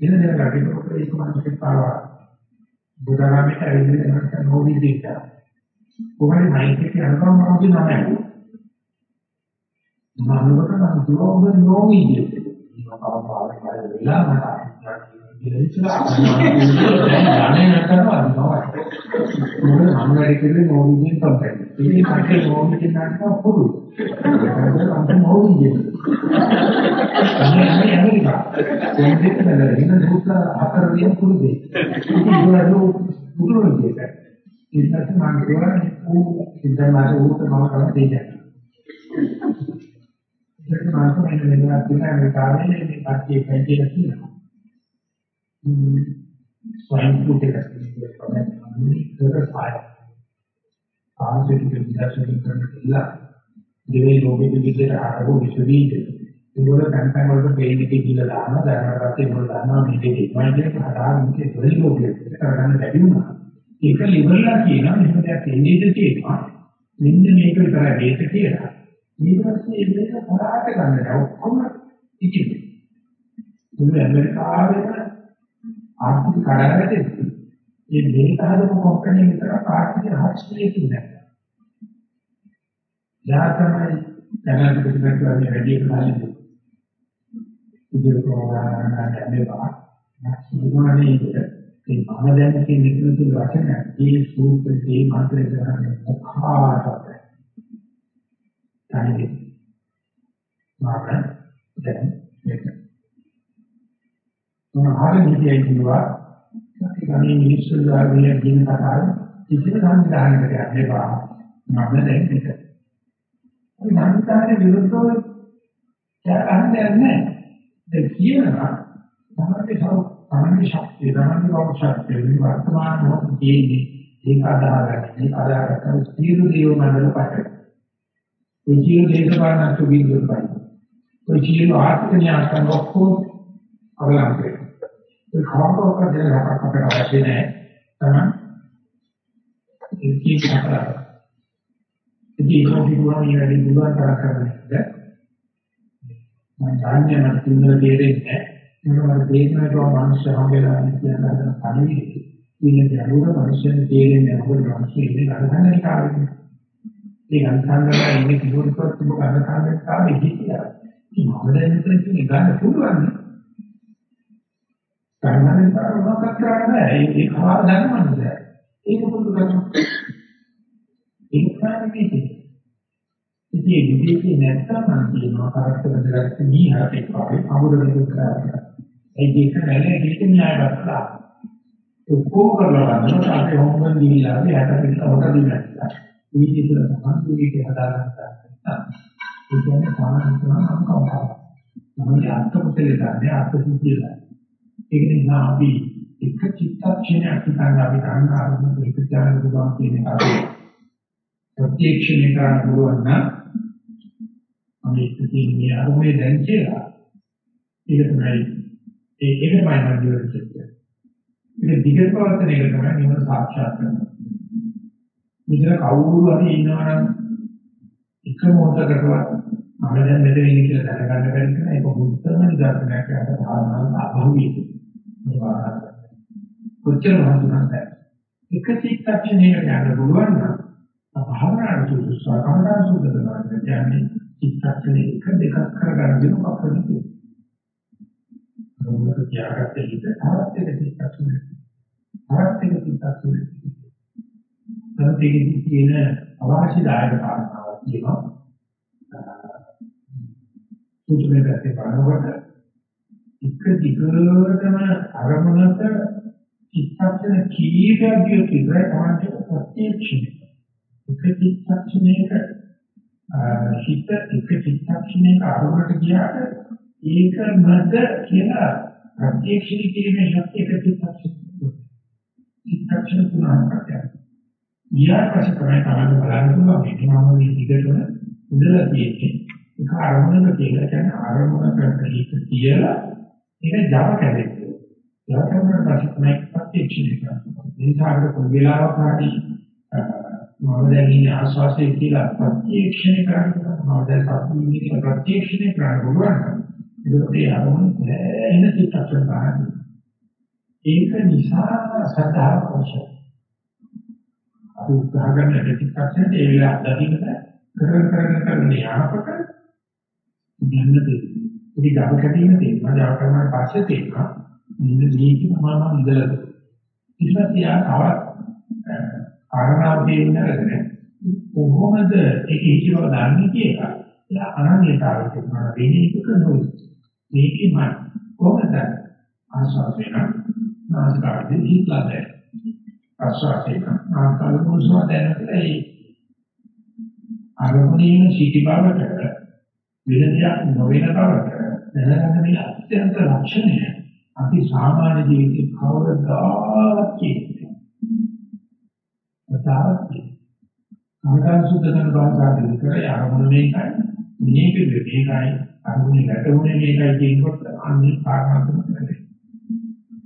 ඉතින් දැන් රටිට ඒක මනසට පාවා බුදුරාමයට ඇවිල්ලා නැත්නම් නෝවි දෙන්න කොහොමද මයික් එකේ අරගම මම කියන්නේ නැහැ. මනෝකට මම දුරෝග නොවිද. ඒක කවදාවත් කරලා වෙලා මට ඉතිරිලා යන්නේ නැතරම මොකද මම වැඩි කරේ නොවිදින් තමයි. ඉතින් කටේ නොවිදින් නැත්නම් පොදු. ඒක නොවිදින්. අනේ ඇමරිකා. දැන් දෙක නේද? ඉන්න දුක හතර දින කුළු දෙයි. ඉතින් ඒක පුදුම දෙයක්. ඉස්සත් මම කියවනේ ඌ ඉඳන්මාට ඌට මම කරන්නේ දෙයක්. ඉතින් මාත් මෙන්න මෙන්න තියෙන මේ කාර්යයේ මේ පැත්තේ පැත්තේ තියෙනවා. ම්ම් ස්වයං පුතේක තමයි ඉතර පාය. ආසික විද්‍යාශාස්ත්‍ර කරන කියලා දෙවේ ලෝකෙ විදිහට ආරෝ විශ්වවිද්‍යාලය. ඒගොල්ලෝ කන්ටයින් වලට පේන්නේ කියලා දානවා දැනගත්තා ඒගොල්ලෝ දන්නවා මේකේ ඉක්මනට හදාගන්න මේකේ දෙවි ලෝකෙ කරගන්න බැරි වුණා. ඒක liverලා කියනවා මෙහෙම දෙයක් එන්නේද කියනවා. මෙන්න මේක විතරයි මේක කියලා. ඊට පස්සේ මේක පොරාට ගන්නට ඔක්කොම ඉතිරි. මුළු ඇමරිකාවේම ආර්ථික කරාරටදී මේ මේක හදපු කම්පැනි විතර ආර්ථික හස්තියේ කියන්නේ. යා තමයි දැනට පිටකට වගේ වැඩි කාලෙක. ඉතින් කොහොමද නැන්නේ නැක්ෂිමානේ ඒ මම දැන් කියන විදිහට වචන ඒ සූත්‍රයේ මාත්‍රේ කරන්නේ මොකක්ද? තනියි. මම දැන් මේක. මම ආරම්භයේ කිව්වා ගමේ මිනිස්සු දාගෙන කියන කතාව කිසිම සංවිධානයකට යන්නේ බා මම දැන් ඒක. ඒ සංවිධානයේ විරුද්ධව යන්නේ නැහැ. ඒ කියනවා තමයි සව තමයි ශක්තිය තමයි කෞශල්‍ය වර්තමාන මොහොතේ ඒක අදාහරණ ඒක අදාහරණ සියලු දේව මණ්ඩල පට. ඒ සියලු දේශපාලන සුබින්දුත් පයි. ඒ සියලු ආර්ථික න්‍යායයන් ඔක්කොම අවලංගුයි. ඒ කවකෝක දෙයක් අපට අවශ්‍ය නැහැ. තමයි ඒ කීක කතා. ඉතින් ඒක කිව්වා මේ වැඩි දුරක් කරා කරන්නේ. මම දන්නේ මට තුන්වල තේරෙන්නේ නැහැ. මම තේරෙනවා මනුෂ්‍ය හම්බෙලා කියන හදන පණිවිඩය. ඉන්න දරුවෝ මනුෂ්‍යයන් තේරෙන්නේ අපේ මනුෂ්‍ය ඉන්නේ ගණනයි කාර්යය. ඒ ගණනලා ඉන්නේ කිව්වොත් ඔබ ගණනලා කාර්යය හිතියා. ඉතින් මම දැන් මෙතන කියන්නේ ගන්න පුළුවන්. ගණනලා කාර්ය මොකක්ද කරන්නේ? ඒ කවදා දන්නවද? ඒක පුරුදු කරගන්න. ඒක තමයි ඉතින් විදේශේ නැත්තම් මම කියනවා කරත් බෙදගත්ත මීහරට වගේ අමුඩ දෙක කරා. ඒ දෙක නැලේ දෙක න්‍යායවත් ඔක්කොම කරලා ගන්නකොට අපි හොම්බන් දීලා යට පිටවට දීලා. මේ විදිහට තමයි මේක හදාගන්න ගන්න. ඒ කියන්නේ සාමාන්‍යයෙන් නම් කවදාවත්. මොකද අර්ථකථනය ගන්න අර්ථකථනය. ඒක නිසා අපි එක චිත්තක්ෂණයක් හිතන්න අපි ගන්න ආරම්භ ප්‍රතිචාර දුවා කියන එක. ප්‍රත්‍යක්ෂණය කරන්න පුළුවන් නම් මේ ඉතින්නේ අරමුණේ දැන් කියලා. ඒක තමයි ඒ ඒක තමයි මම කියන්නේ. ඒක දිගට පවත්වන එක තමයි නිවන සාක්ෂාත් කරනවා. මෙතන කවුරු හරි ඉන්නවා නම් එක මොහොතකටවත් මම දැන් මෙතන ඉන්නේ කියලා දැනගන්න බැරි කෙනා ඒක මුත්තම නිදර්ශනයක් අර භාවනාව අභෞවික. මේ වාරය. කොච්චර මහන්සියක්ද? එක චිත්තක්ෂණයකට යන්න පුළුවන් නම් භාවනාවට සුදුසු සාකම්දාන සුද්ධ කරනවා කියන්නේ චිත්තක්ෂණේ එක දෙකක් කරගන්න දෙන කප්පලි. මොනවද තියාගත්ත හිත තවත් එක චිත්තක්ෂණේ. තවත් එක චිත්තක්ෂණේ. තවත් තියෙන අවශ්‍ය දායක කාරණාවක් තියෙනවා. සුදුමේ පැත්තේ බලනකොට එක දිගටම අරමුණක චිත්තක්ෂණ කීපයක් දියුත් විතරයි තමයි ප්‍රත්‍යක්ෂණය. එක චිත්තක්ෂණයක හිත එක චිත්තක්ෂණයක අරමුණට ගියාට ඒක මත කියලා ප්‍රත්‍යක්ෂණය කිරීමේ ශක්තිය එක චිත්තක්ෂණ චිත්තක්ෂණ තුනක් ගන්න. ඊට පස්සේ තමයි තමයි බලන්න පුළුවන් මේක මම මේ දිගටම ඉඳලා තියෙන්නේ. ඒක අරමුණක කියලා කියන්නේ අරමුණකට හිත තියලා ඒක Java කැදෙන්නේ. Java කැදෙන පස්සේ තමයි ප්‍රත්‍යක්ෂණය කරන්නේ. ඒ සාරක කොයි වෙලාවක හරි මම දැන් ඉන්නේ ආස්වාසයේ කියලා ප්‍රත්‍යක්ෂණය කරනවා. මම දැන් සතුටින් ඉන්න ප්‍රත්‍යක්ෂණය කරනවා. ඒකේ අරමුණ එන චිත්තක්ෂණ ගන්න. ඒක නිසා සද්ධා අවශ්‍යයි. අපි උත්සාහ කරන චිත්තක්ෂණේ ඒ වෙලාව දකින්න කරන කරන කරන යාපක ගන්න දෙන්නේ. ඉතින් ගම කැදීම තියෙනවා. ජව කරනාට පස්සේ තියෙනවා. මෙන්න මේක තමයි මම ඉඳලා. ඊට පස්සේ ආවත් කාරණාව තේරුම් අරගෙන කොහොමද ඒක ඉතිව දන්නේ කියලා. එයා අනන්‍යතාවය කියනවා වෙන්නේ එක නෙවෙයි. මේකම කොහොමද ආස්වාදේන නාසිකාදී හිතලාද ආස්වාදේන ආකාර මොසවදන ඒ අරමුණේ සිටි බවට විරතියක් නොවන බවට දැනගන්න මේ අත්‍යන්ත ලක්ෂණය අපි සාමාන්‍ය ජීවිතේ කවදාවත් කියන්නේ කතාවක් තියෙනවා. ආකාර සුද්ධ කරන භාෂාව විතරයි අරමුණ මේකයි. මේක මේකයි අරමුණ ගැටුනේ මේකයි කියනකොට අනිත් කාරණා තුනයි.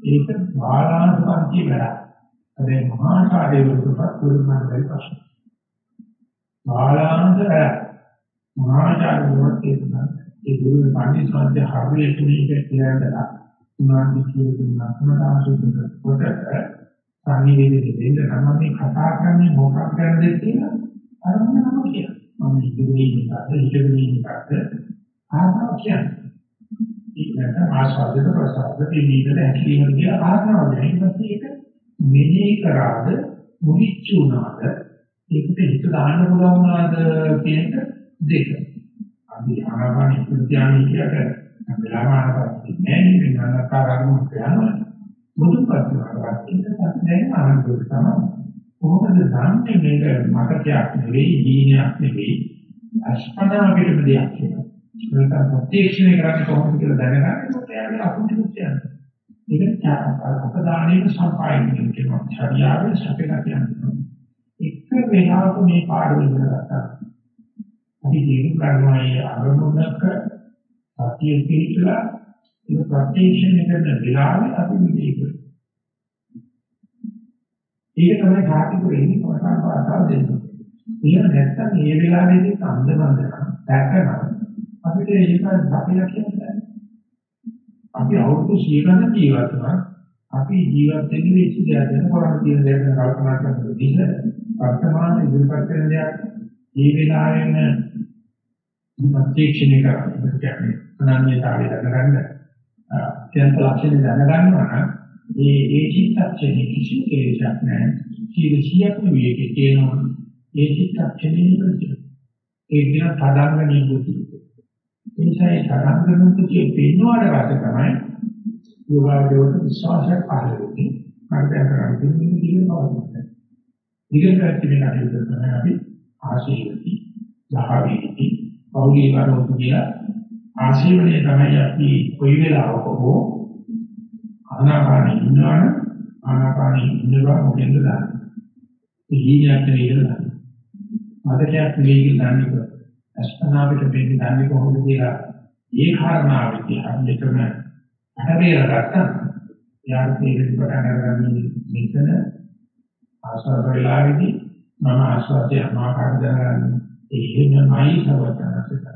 ඒක බාලාංශ පන්ති වැඩ. අదే මහා කාර්ය වලටපත් පුරුමාන වෙයි ප්‍රශ්න. බාලාංශ වැඩ. මහා කාර්ය වලට කියනවා ඒ ගුරු පන්ති සත්‍ය හරියට මේක කියනදලා උනාදි කියන තුනක් සුද්ධ කොට සංනිවේදනය දෙන්න නම් මේ කතා කරන්නේ මොකක් ගැනද කියලා අරමුණ නම කියන. මම ඉදිරියේ ඉන්නකද ඉදිරියේ ඉන්නකද ආත්මය කියන්නේ. ඒක නැත්නම් ආස්වාදයට ප්‍රසාද පිළිවිද ඇක්ලීම කියන ආත්මාව දැන ඊපස්සේ ඒක මෙනෙහි කරාද මුලිච්ච උනාද ඒකට හිත දාන්න පුළුවන් වුණාද කියන දෙක. අපි ආනාපාන ප්‍රත්‍යානි කියකට වෙලාව ආනාපාන නෑ නේ වෙනකාරකම කියනවා. බුදු ප්‍රතිමාවක් ඒකත් නෑ ආනන්දෝ තමයි. කොහොමද දන්නේ මේක මතකයක් නෙවෙයි, දීනයක් නෙවෙයි, අස්පනා පිටම දෙයක් කියලා. ඒක ප්‍රත්‍යක්ෂණය කරන්නේ කොහොමද කියලා දැනගන්න ඕනේ එයාගේ අකුණු කියන්නේ. ඒක අපදානයේ සම්පායනය කියනවා. ඡායාවේ සැපේලා කියනවා. එක වෙලාවක මේ පාඩම ඉගෙන ගත්තා. අපි තේරුම් ගන්නවා මේ අරමුණක සතිය පිළිලා ඒක ප්‍රත්‍යක්ෂණය කරන වෙලාවේ අපි මේක. ඒක තමයි කාටික වෙන්නේ කොටසක් වාතාව දෙන්නේ. ඒක නැත්තම් මේ වෙලාවේදී සම්බන්ධ දැක්කම අපිට ඒක අපිලා කියන්නේ අපි අවුරුදු 100 ගණන් ජීවත් වුණා. අපි ජීවත් වෙන්නේ වෙච්ච දෙයක් ගැන කරන්න තියෙන දේ ගැන කල්පනා කරනකොට ඉන්න. වර්තමාන ඉදිරිපත් වෙන දෙයක් මේ වෙලාවෙම ප්‍රත්‍යක්ෂණය කරන්න කියන්නේ අනන්‍යතාවය දැනගන්න අත්‍යන්ත ලක්ෂණ දැනගන්නවා නම් ඒ ඒ චිත්තක්ෂණේ කිසිම කෙලෙසක් නැහැ. සීල සියක්ම වියකේ තියෙනවා. ඒ චිත්තක්ෂණේ ප්‍රතිචාර ඒ කියන තදංග නිබුති ඒ නිසා ඒ තරංග මුතුකේ පෙන්වුවාට පස්සේ තමයි යෝගාවදේවට විශ්වාසයක් පහළ වෙන්නේ. කාර්යය කරන්නේ මේ දිනවල. දිගට මේ කටයුතු කරන අපි ආශීර්වති, දහවේති, පෞලීකරණය කියලා ආශීර්වණය තමයි අපි කොයි වෙලාවක හෝ ආනාපානෙ ඉන්නවනම් ආනාපානෙ ඉන්නවා මොකෙන්ද දාන්නේ. මේ ජීවිතයක් නෙවෙයි දාන්නේ. මතකයක් නෙවෙයි දාන්නේ. අස්පනාවට දෙන්නේ දන්නේ කොහොමද කියලා ඒ කාරණාවේදී හරියටම හැරෙලා ගත්තා. යාර තේරෙන්න පටන් අරගන්නේ මෙතන ආස්වාද වෙලාවේදී මම ආස්වාදයේ අමාකාර දැනගන්නේ එහෙමයි සවතනසිත.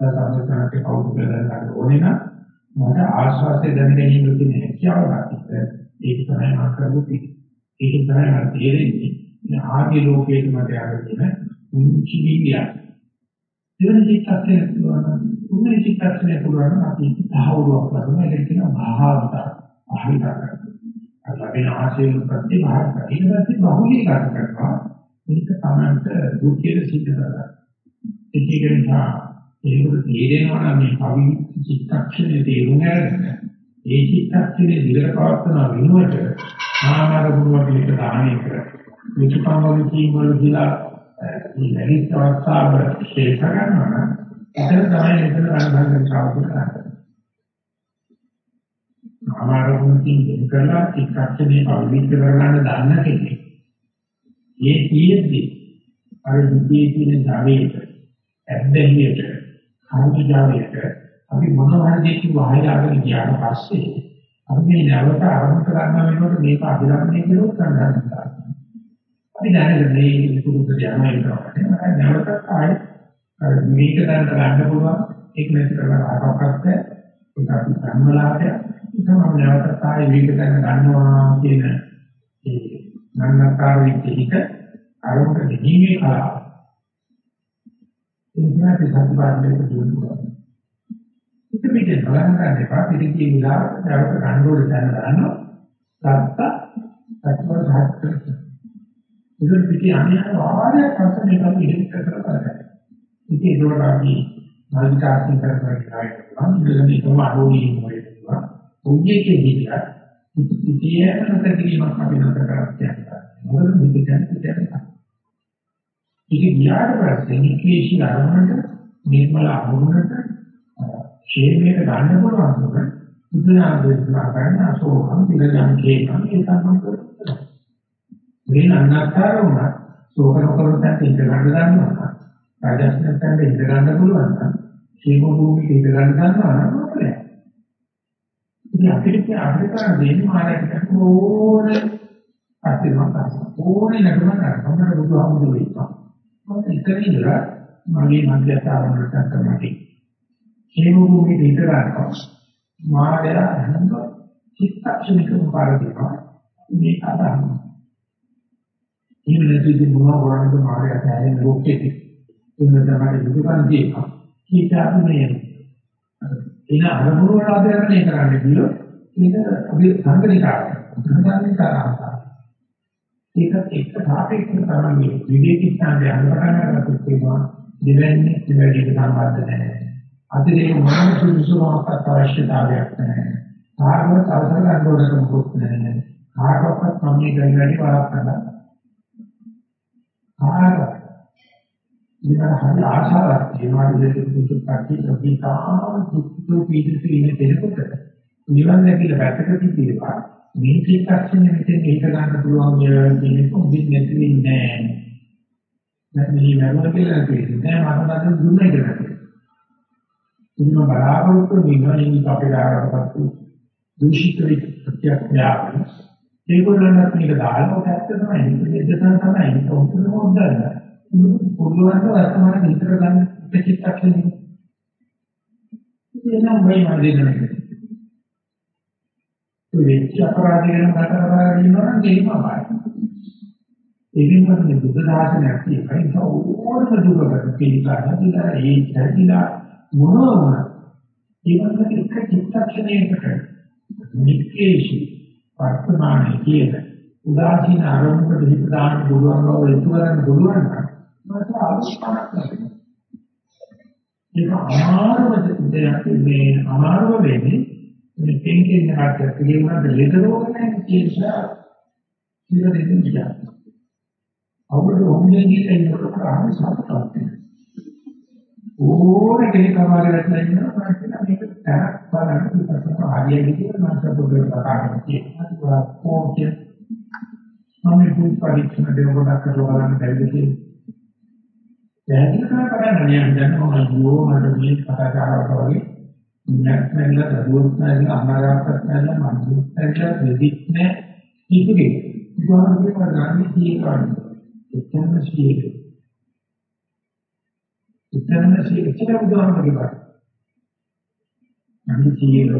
සසංගතනට කවුරු කියලා ගන්න ඕනේ නම් මට ආස්වාදයේ දැන ගැනීම තියෙන හැකියාවක් ඒක තමයි මම කරන්නේ. ඒක තමයි මම තේරෙන්නේ. ආදී ලෝකයේ මට ආගෙන උන්චි විද්‍යාව දෙවන චිත්තක්ෂණය පුළුවන් තුන්වෙනි චිත්තක්ෂණය පුළුවන් අපි සාහවුවක් කරනවා. ඒක කියන භාවිත භාවිත කරනවා ලැබෙන ආශයෙන් ප්‍රති භාවිත ඊට පස්සේ බහුලීකරණ කරනවා. මේක තමයි දුක්ඛයේ සිද්ධ කරගන්න. ඒක නිසා ඒක තේරෙනවා නම් මේ කවි චිත්තක්ෂණයේ තේරුම් අරගෙන ඒ චිත්තක්ෂණයේ දිගට පවත්වන වෙනුවට ආමාර ගුණ වලට දාහණය කර විචපංග වල කීවල කියලා මේ ලැබිච්ච අවස්ථාව ශේෂ ගන්නවා නම් එතන තමයි මෙතන අනුභවයෙන් සාධු කරන්නේ. අමාරුකින් දෙක කරලා චිත්තක්ෂණේ පවිත්‍ර කරගන්න දන්න කෙනෙක්. ඒ කීයේදී අර දුකේ තියෙන ධාවයට, ඇබ්බැහියට, කෞතුජාවයට අපි මොනවා හරි දෙයක් වහයාගෙන ගියාට පස්සේ අපි මේ නැවත ආරම්භ කරන්න වෙනකොට මේක අභිරමණය කළොත් ගන්න අපි දැනගෙන මේ පුරුද්දට යනවා කියනවා. නැවතත් ආයෙ අර මේක දැන් ගන්න පුළුවන් ඒක නැති කරලා ආපක්කත් ඒක අපි සම්මලාපය ඒක මම නැවතත් ආයෙ මේක දැන් ගන්නවා කියන ඒ නන්නකාර විදිහට අරමුණ දෙීමේ කලාව. ඒක තමයි සත්‍යවාදයේ කියනවා. ඒක මේක බලන්න ගන්න එපා පිළිගිය විලාස නැවත ගන්න ඕනේ දැන ගන්නවා. සත්‍ය සත්‍යව ඒක පිටි අනිත් වාරයක් අතර මේක ඉදිරි කරලා බලන්න. ඉතින් ඒකට අපි මල්ටිටාස්කින් කරනවා කියනවා. ඉතින් මේකම අරෝණී මොකේද? උන්‍යකේ විදිය ඉතියකට කිරීමක් අපි නතර කරලා තියෙනවා. මොකද මේක කියන්නේ ඒක ගියාට පස්සේ නිකේෂී අරමුණට නිර්මල අරමුණට ශේමයට ගන්න පුළුවන් නේද? බුදුනාගේලා ගන්න අසෝහම් පිළිගන්න කේකම් ඒ සම්බන්ධව මේ අන්නත්තර වුණා ශෝක නොකරොත් ඉඳ ගන්න ගන්නවා. රාජස්නත්තෙන් ඉඳ ගන්න පුළුවන් නම් සීම භූමික ඉඳ ගන්න ගන්නවා නම් මොකද? ඉතින් අපිට අපිට දෙන්නේ මානසික ඕනේ අතිමත ඕනේ නඩුම කරනවා බුදුහාමුදුරුවෝ ඉන්නවා. මොකද ඉතින් ඉඳලා මගේ මධ්‍යස්ථානවලට තමයි. සීම භූමික ඉඳ ගන්නවා. මායя හැම චිත්තක්ෂණිකව පාරදීනවා. මේ අදහනවා. එහෙම නැති ඉතින් මොනවා කරන්නද මායя ඇහැෙන ලෝකෙට. එන්න තමයි දුකන් කියනවා. කීටාපු මේ එන අරමුණු වල ආදරණය කරන්න කියලෝ මේක අපි සංගණිකාවක්. සංගණිකාවක්. ඒක එක්ක සාපේක්ෂව තමයි විවේකී ස්ථානයේ අනුකරණය කරලා දෙවන්නේ දෙවැඩියට සම්බන්ධ නැහැ. අතිරේක මොනම සුදුසුමක් අවශ්‍යතාවයක් නැහැ. කාර්යවත් අවසර ගන්න ඕනකම මොකුත් නැහැ. කාටවත් මම මේ කරන වැඩි වරක් කරලා. කාටවත් ඉතින් හරි ආශාවක් තියෙනවා දෙයක් දුක කටි ප්‍රතිකාර දුක් පීඩිත ඉන්න කෙනෙකුට නිවන් දැකලා පැත්තක තියලා මේ චිත්තක්ෂණය මෙතෙන් ඒක ගන්න පුළුවන් කියන එක උදින් නැති වෙන්නේ නැහැ. නැත්නම් මේ වැරද්ද කියලා කියන්නේ නෑ මට නම් දුන්නේ කියලා. ඉන්න බලාපොරොත්තු වෙනවා ඉන්න අපේ ආරම්භපත් දූෂිත වෙච්ච ප්‍රත්‍යක්ෂය. ඒගොල්ලන්ට මේක දාලා පැත්ත තමයි ඒක දෙදසන තමයි ඒක උත්තර මොකක්ද? පුළුවන් වර්තමාන විතර ගන්න ප්‍රතිචක්ෂණය. එනම් මේ මාදිනේ. ඒ වෙච්ච අපරාධය ගැන කතා කරලා ඉන්නවා නම් ඒකම තමයි. ඒකෙන් තමයි බුද්ධ දාර්ශනයක් තියෙන්නේ. ඕනම දුකකට පිළිගන්න කියලා ඒ දැකිලා මොනවා ඊවලට එක චිත්තක්ෂණයකට නික්කේෂි වර්තමානයේ කියන උදාසීන ආරම්භක දෙහිප දාන්න පුළුවන් බව එතුවරන් පුළුවන් නම් මට ආශාවක් නැහැ. ඒක අමාරුම දෙයක් මේ අමාරුම වෙන්නේ මේ තේකෙන් හරට පිළිවෙලට ලෙඩ රෝග නැහැ කියලා කියලා දෙන්න කියන්නේ. අවුරුදු ඔන්නේ කියලා ඉන්නකොට ආහාර සාපතක් වෙනවා. ඕන කෙනෙක් අමාරු වෙලා ඉන්නවා බලන්න ඉස්සරහ ආදියගේ කියලා මම සතුටු කතා කරනවා. ඒක ඕකේ මම දුක් පරීක්ෂණ දෙනකොට කරලා බලන්න බැරිද කියලා පැහැදිලි කරලා පටන් ගන්න යන දැන් මම අයියෝ මට මේ කතා කරනවා වගේ නැත්නම් දරුවොත් නැත්නම් අමාරාවක් නැත්නම් මම දුක්ඛට දෙදිත් නැ කිසිදේ උදාහරණයක් ගන්න කීකරන එතන සියලු එතන සියලු කියලා උදාහරණයක් ගන්න නම් සියලු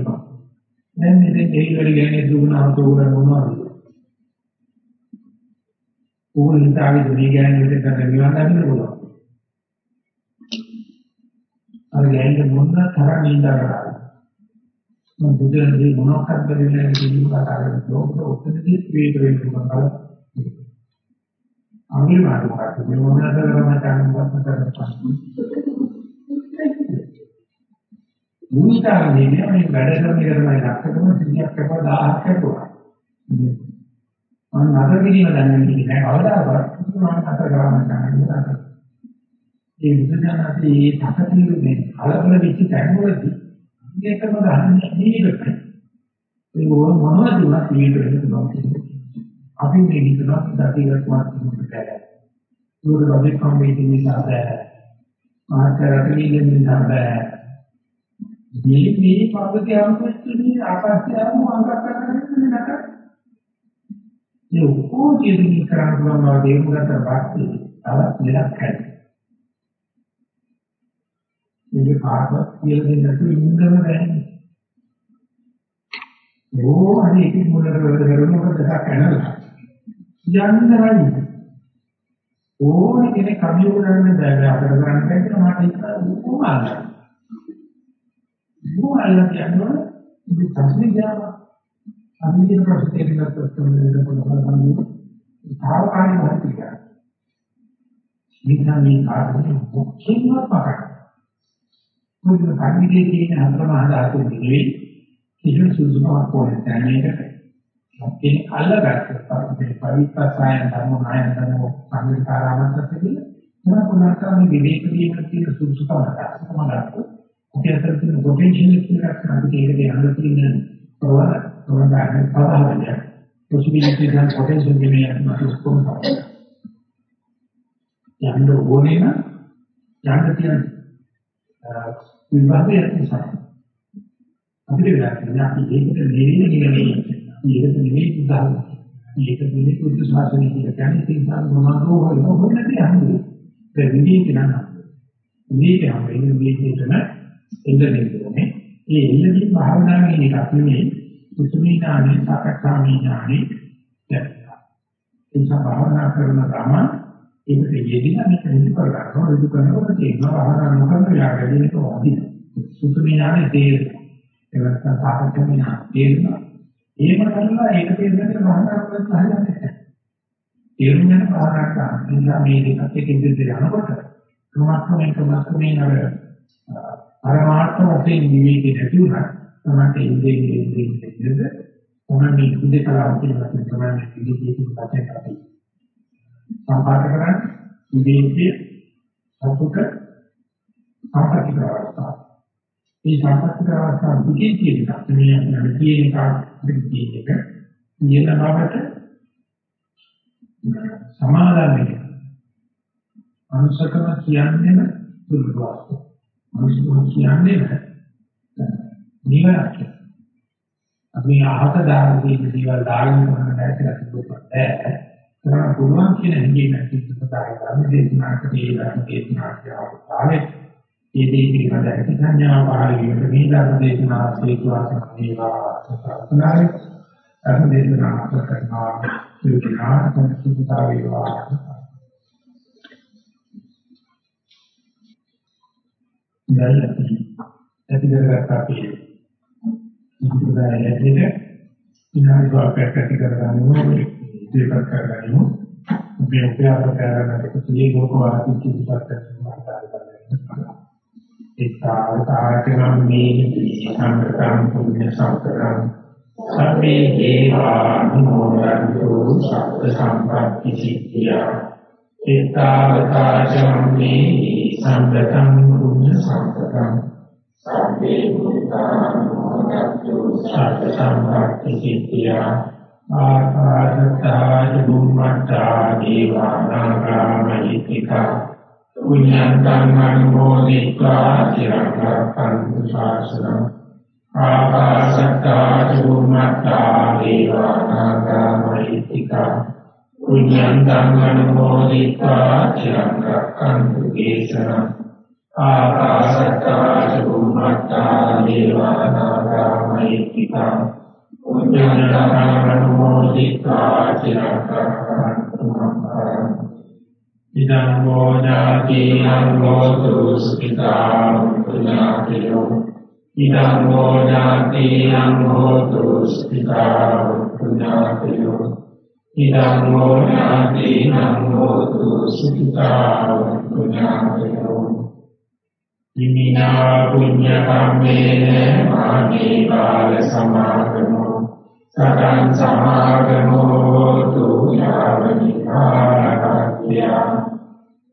දැන් මේ දෙකේ වලින් දුන්නා තෝරන මොනවද? ඕන හිතාවේ දුනිය ගැන විතර කරගෙන නිවන් දකින්න පුළුවන්. අර ගෑනිට මොන තරම් නින්දා කරාද? මම බුදුරජාණන්ගේ මොනක්ද වෙන්නේ කියන කතා කරනකොට ඔතනදී වේද වෙන්න පුළුවන් බල අනිත් මාර්ගයක් මේ මොනවාද කරලා ගන්නවත් කරපස්ස මුනිකාරනේ මේ වැඩ කරන එක තමයි ලක්කම 100ක් කපලා 1000ක් කපුවා මම නතර කිරීම දන්නේ නැහැ කවදාවත් මම නතර කරන්න නැහැ ඒ විද්‍යානාදී තකතිරුනේ කලබල වෙච්ච තැන්වලදී මේකම ගන්න නීඩක. ඒ මොනවද දුන්නත් නීඩ වෙන්න පුළුවන් කියන්නේ. අපි මේ විතරක් දතියක් මාත්‍රික බැහැ. දුර බඩේ කම්බේටි නිසා බැහැ. මාතරකලියෙන් නිසා බැහැ. මේ මේ පද්ධතිය අනුකූලී ආකාශයම අංගක කරන්නේ නැත. ඒ ඔක්කොම ජීවිතය කරන්න පුළුවන් බව තේරුම් ගන්න පස්සේ තවත් ලෙඩක් හැදෙනවා. මේක කාටවත් කියලා දෙන්න නැතුව ඉන්නම බෑනේ. ඕ අනේ ඒක මොනකට වැඩ කරනකොට දෙකක් යනවා. යන්නයි. ඕන කෙනෙක් කමියු කරන්න බෑ අපිට කරන්න බැහැ කියලා මට ඒක උකුමාල. උකුමාල කියනවා ඉතින් ප්‍රශ්නේ ගියාම අපි කියන ප්‍රශ්නේ දෙකකට තමයි පොඩ්ඩක් තාවකාලික හරියට. මේක මේ කාර්යයේ මුඛ්‍යම පාඩම. මොකද කන්දිගේ තියෙන හතරම හදාතු නෙවෙයි කිසිම සුදුසුකමක් ඕනේ නැහැ මේකට. මේ අල්ලගත්ත අපේ පවිත්‍රායන ධර්ම නායන ධර්ම සංවිධාරාමත්කදී මොන කොනකම විවේක වීම කියන සුදුසුකම ගන්නකම ගන්න. අපේ අතර තියෙන පොටෙන්ෂල් එකක් අපිට ඒකේ අහලා තියෙන ප්‍රවාහ ප්‍රවාහන පවහවලිය. possibility and potential ගිනේ මත කොහොමද? යන්න ඕනේ නම් යන්න තියෙන විභාගයක් නිසා අපිට වෙලා තියෙනවා අපි ඒකට දෙන්නේ කියන්නේ මේකට නෙමෙයි උදාහරණ. මේක නෙමෙයි බුද්ධ ශාසනය කියලා කියන්නේ ඒ නිසා මොනවාදෝ හොයන හොයන දේ අහන්නේ. ඒ විදිහට නම් මේක හැමෙන්නේ මේකේටම එන්නේ ඒ එල්ලදී භාවනාවේ එකක් නෙමෙයි සුසුමී ඥානෙ සාකච්ඡාමී ඥානෙ දැක්කා. ඒ නිසා භාවනා කරන ගමන් ඒකට යෙදිලා මේක හිතු කරගන්නවා. හිතු කරනකොට තේරෙනවා ආහාර නොකරන යාගදී ඒක වදින සුසුමී ඥානෙ තේරෙනවා. ඒ නැත්නම් සාකච්ඡාමී ඥානෙ තේරෙනවා. එහෙම කරලා ඒක තේරෙන්නේ භාවනා කරලා හරියන්නේ තේරුම් ගන්න භාවනා කරනවා මේ දෙකත් එක්ක ඉඳිලා යනකොට ක්‍රමස්කමෙන් ක්‍රමස්කමෙන් අර පරමාර්ථ වශයෙන් නිවිදේ නැති උනා තමයි ඉන්නේ ඉන්නේ ඉන්නේ තමයි ඉන්නේ කලාව කියලා තමයි ඉන්නේ කියන කතාවක් අපි සම්පාද කරන්නේ ඉන්නේ සතුට සම්පත්‍ති කරවස්ථා. මේ සම්පත්‍ති කරවස්ථා දෙකේ තියෙන මේ අපේ තියෙන කාර්යයේ එක නියත බවට සමාදාන වෙනවා. අනුසකම කියන්නේම දුර්වාස්තු. අනුසකම කියන්නේ නිවනක්. අපි අහක දාන දේවල් දාගෙන කරන බෑ කියලා කිව්වොත් බෑ. කරන්න පුළුවන් කියන හැඟීම පිටුපතාරය ගන්න දේශනාකට ඒ ධර්ම දේශනාවට ආවතාවේ ඒ දේ පිළිබඳ ඇති සංඥාව පහළ වීමට මේ ධර්ම දේශනාව හේතුවාසන වේවා ප්‍රාර්ථනායි ධර්ම දේශනාව කරනවා. සිතා සංසිතා වේවා. දැන් ඇති කරගත්ත අපි ඉතින් දැන් ඉනාලි වාක්‍යයක් ඇති කරගන්න ඕනේ ඉදිරිපත් කරගනිමු. මේ උපයාස කරගන්න කුසලී ලෝකවාදී කිසිපත් කරනවා. ඒකාකාරකම් මේ සංකතම් පුණ්‍ය සම්පතං සබ්බේ දේවා නමෝරන්තු සබ්බ සම්පත්ති සිද්ධියා ඒකාකාරකම් මේ සංකතම් පුණ්‍ය සම්පතං. සබ්බේ බුද්ධා නමෝරන්තු සබ්බ සම්පත්ති සිද්ධියා. ආකාශත්තාජ බුම්මත්තා දීවානාගාමහිතිකා පුඤ්ඤන්තං අනුමෝදිत्वा චිරංගක්ඛන්තු ශාසනං ආකාශත්තාජ බුම්මත්තා දීවානාගාමහිතිකා පුඤ්ඤන්තං අනුමෝදිत्वा චිරංගක්ඛන්තු දේශනං. ආකාශත්තාජ බුම්මත්තා දීවානාගාමහිතිකා ඉදං මොජාති අංගෝතු සුඛිතා පුඤ්ඤාතියෝ ඉදං මොජාති අංගෝතු සුඛිතා පුඤ්ඤාතියෝ ඉදං මොජාති අංගෝතු සුඛිතා පුඤ්ඤාතියෝ ඉමිනා පුඤ්ඤ කම්මේන මාගේ බාල සමාගමෝ සතං සමාගමෝ තු යාවනිකාරක්ඛ්‍ය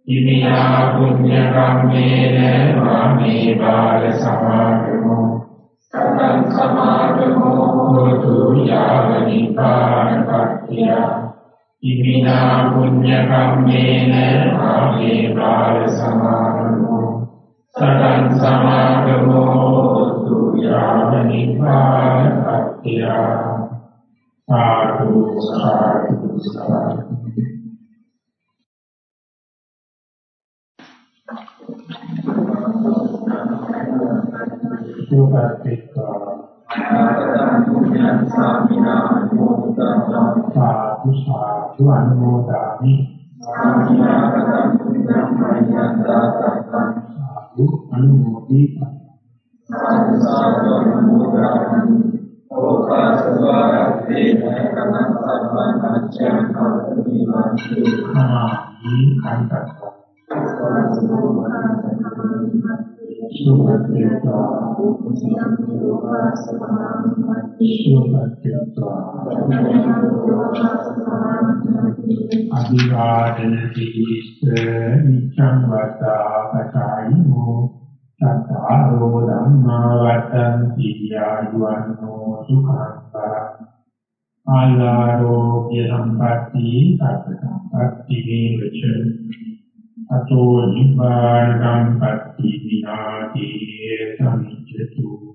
ඉමිනා පුඤ්ඤ කම්මේන මාගේ බාල සමාගමෝ සතං සමාගමෝ තු යාවනිකාරක්ඛ්‍ය ඉමිනා පුඤ්ඤ කම්මේන මාගේ බාල සමාගමෝ සතං සමාගමෝ තු යාව නිපාන පත්‍ය සාදු සාදු සාදු සුපතික්ඛා සාදු සාදු අනුමෝදාමි. සාදු අනුමෝදී. සාදු අනුමෝදාමි ඕකාසවාරත්තේ නකමං සම්මං අච්ඡං කවති මාති ආදී කන්තක් අභිවාදන තීස්ස නිච්ඡං වතා පචායිනෝ සත්තාරෝ ධම්මා වත්තන්ති ආයුවන්නෝ සුඛං ආලාරෝග්‍ය සම්පatti සත්ත සම්පatti වේච අතෝ නිබ්බාන සම්පatti විනාති සමිච්ඡතු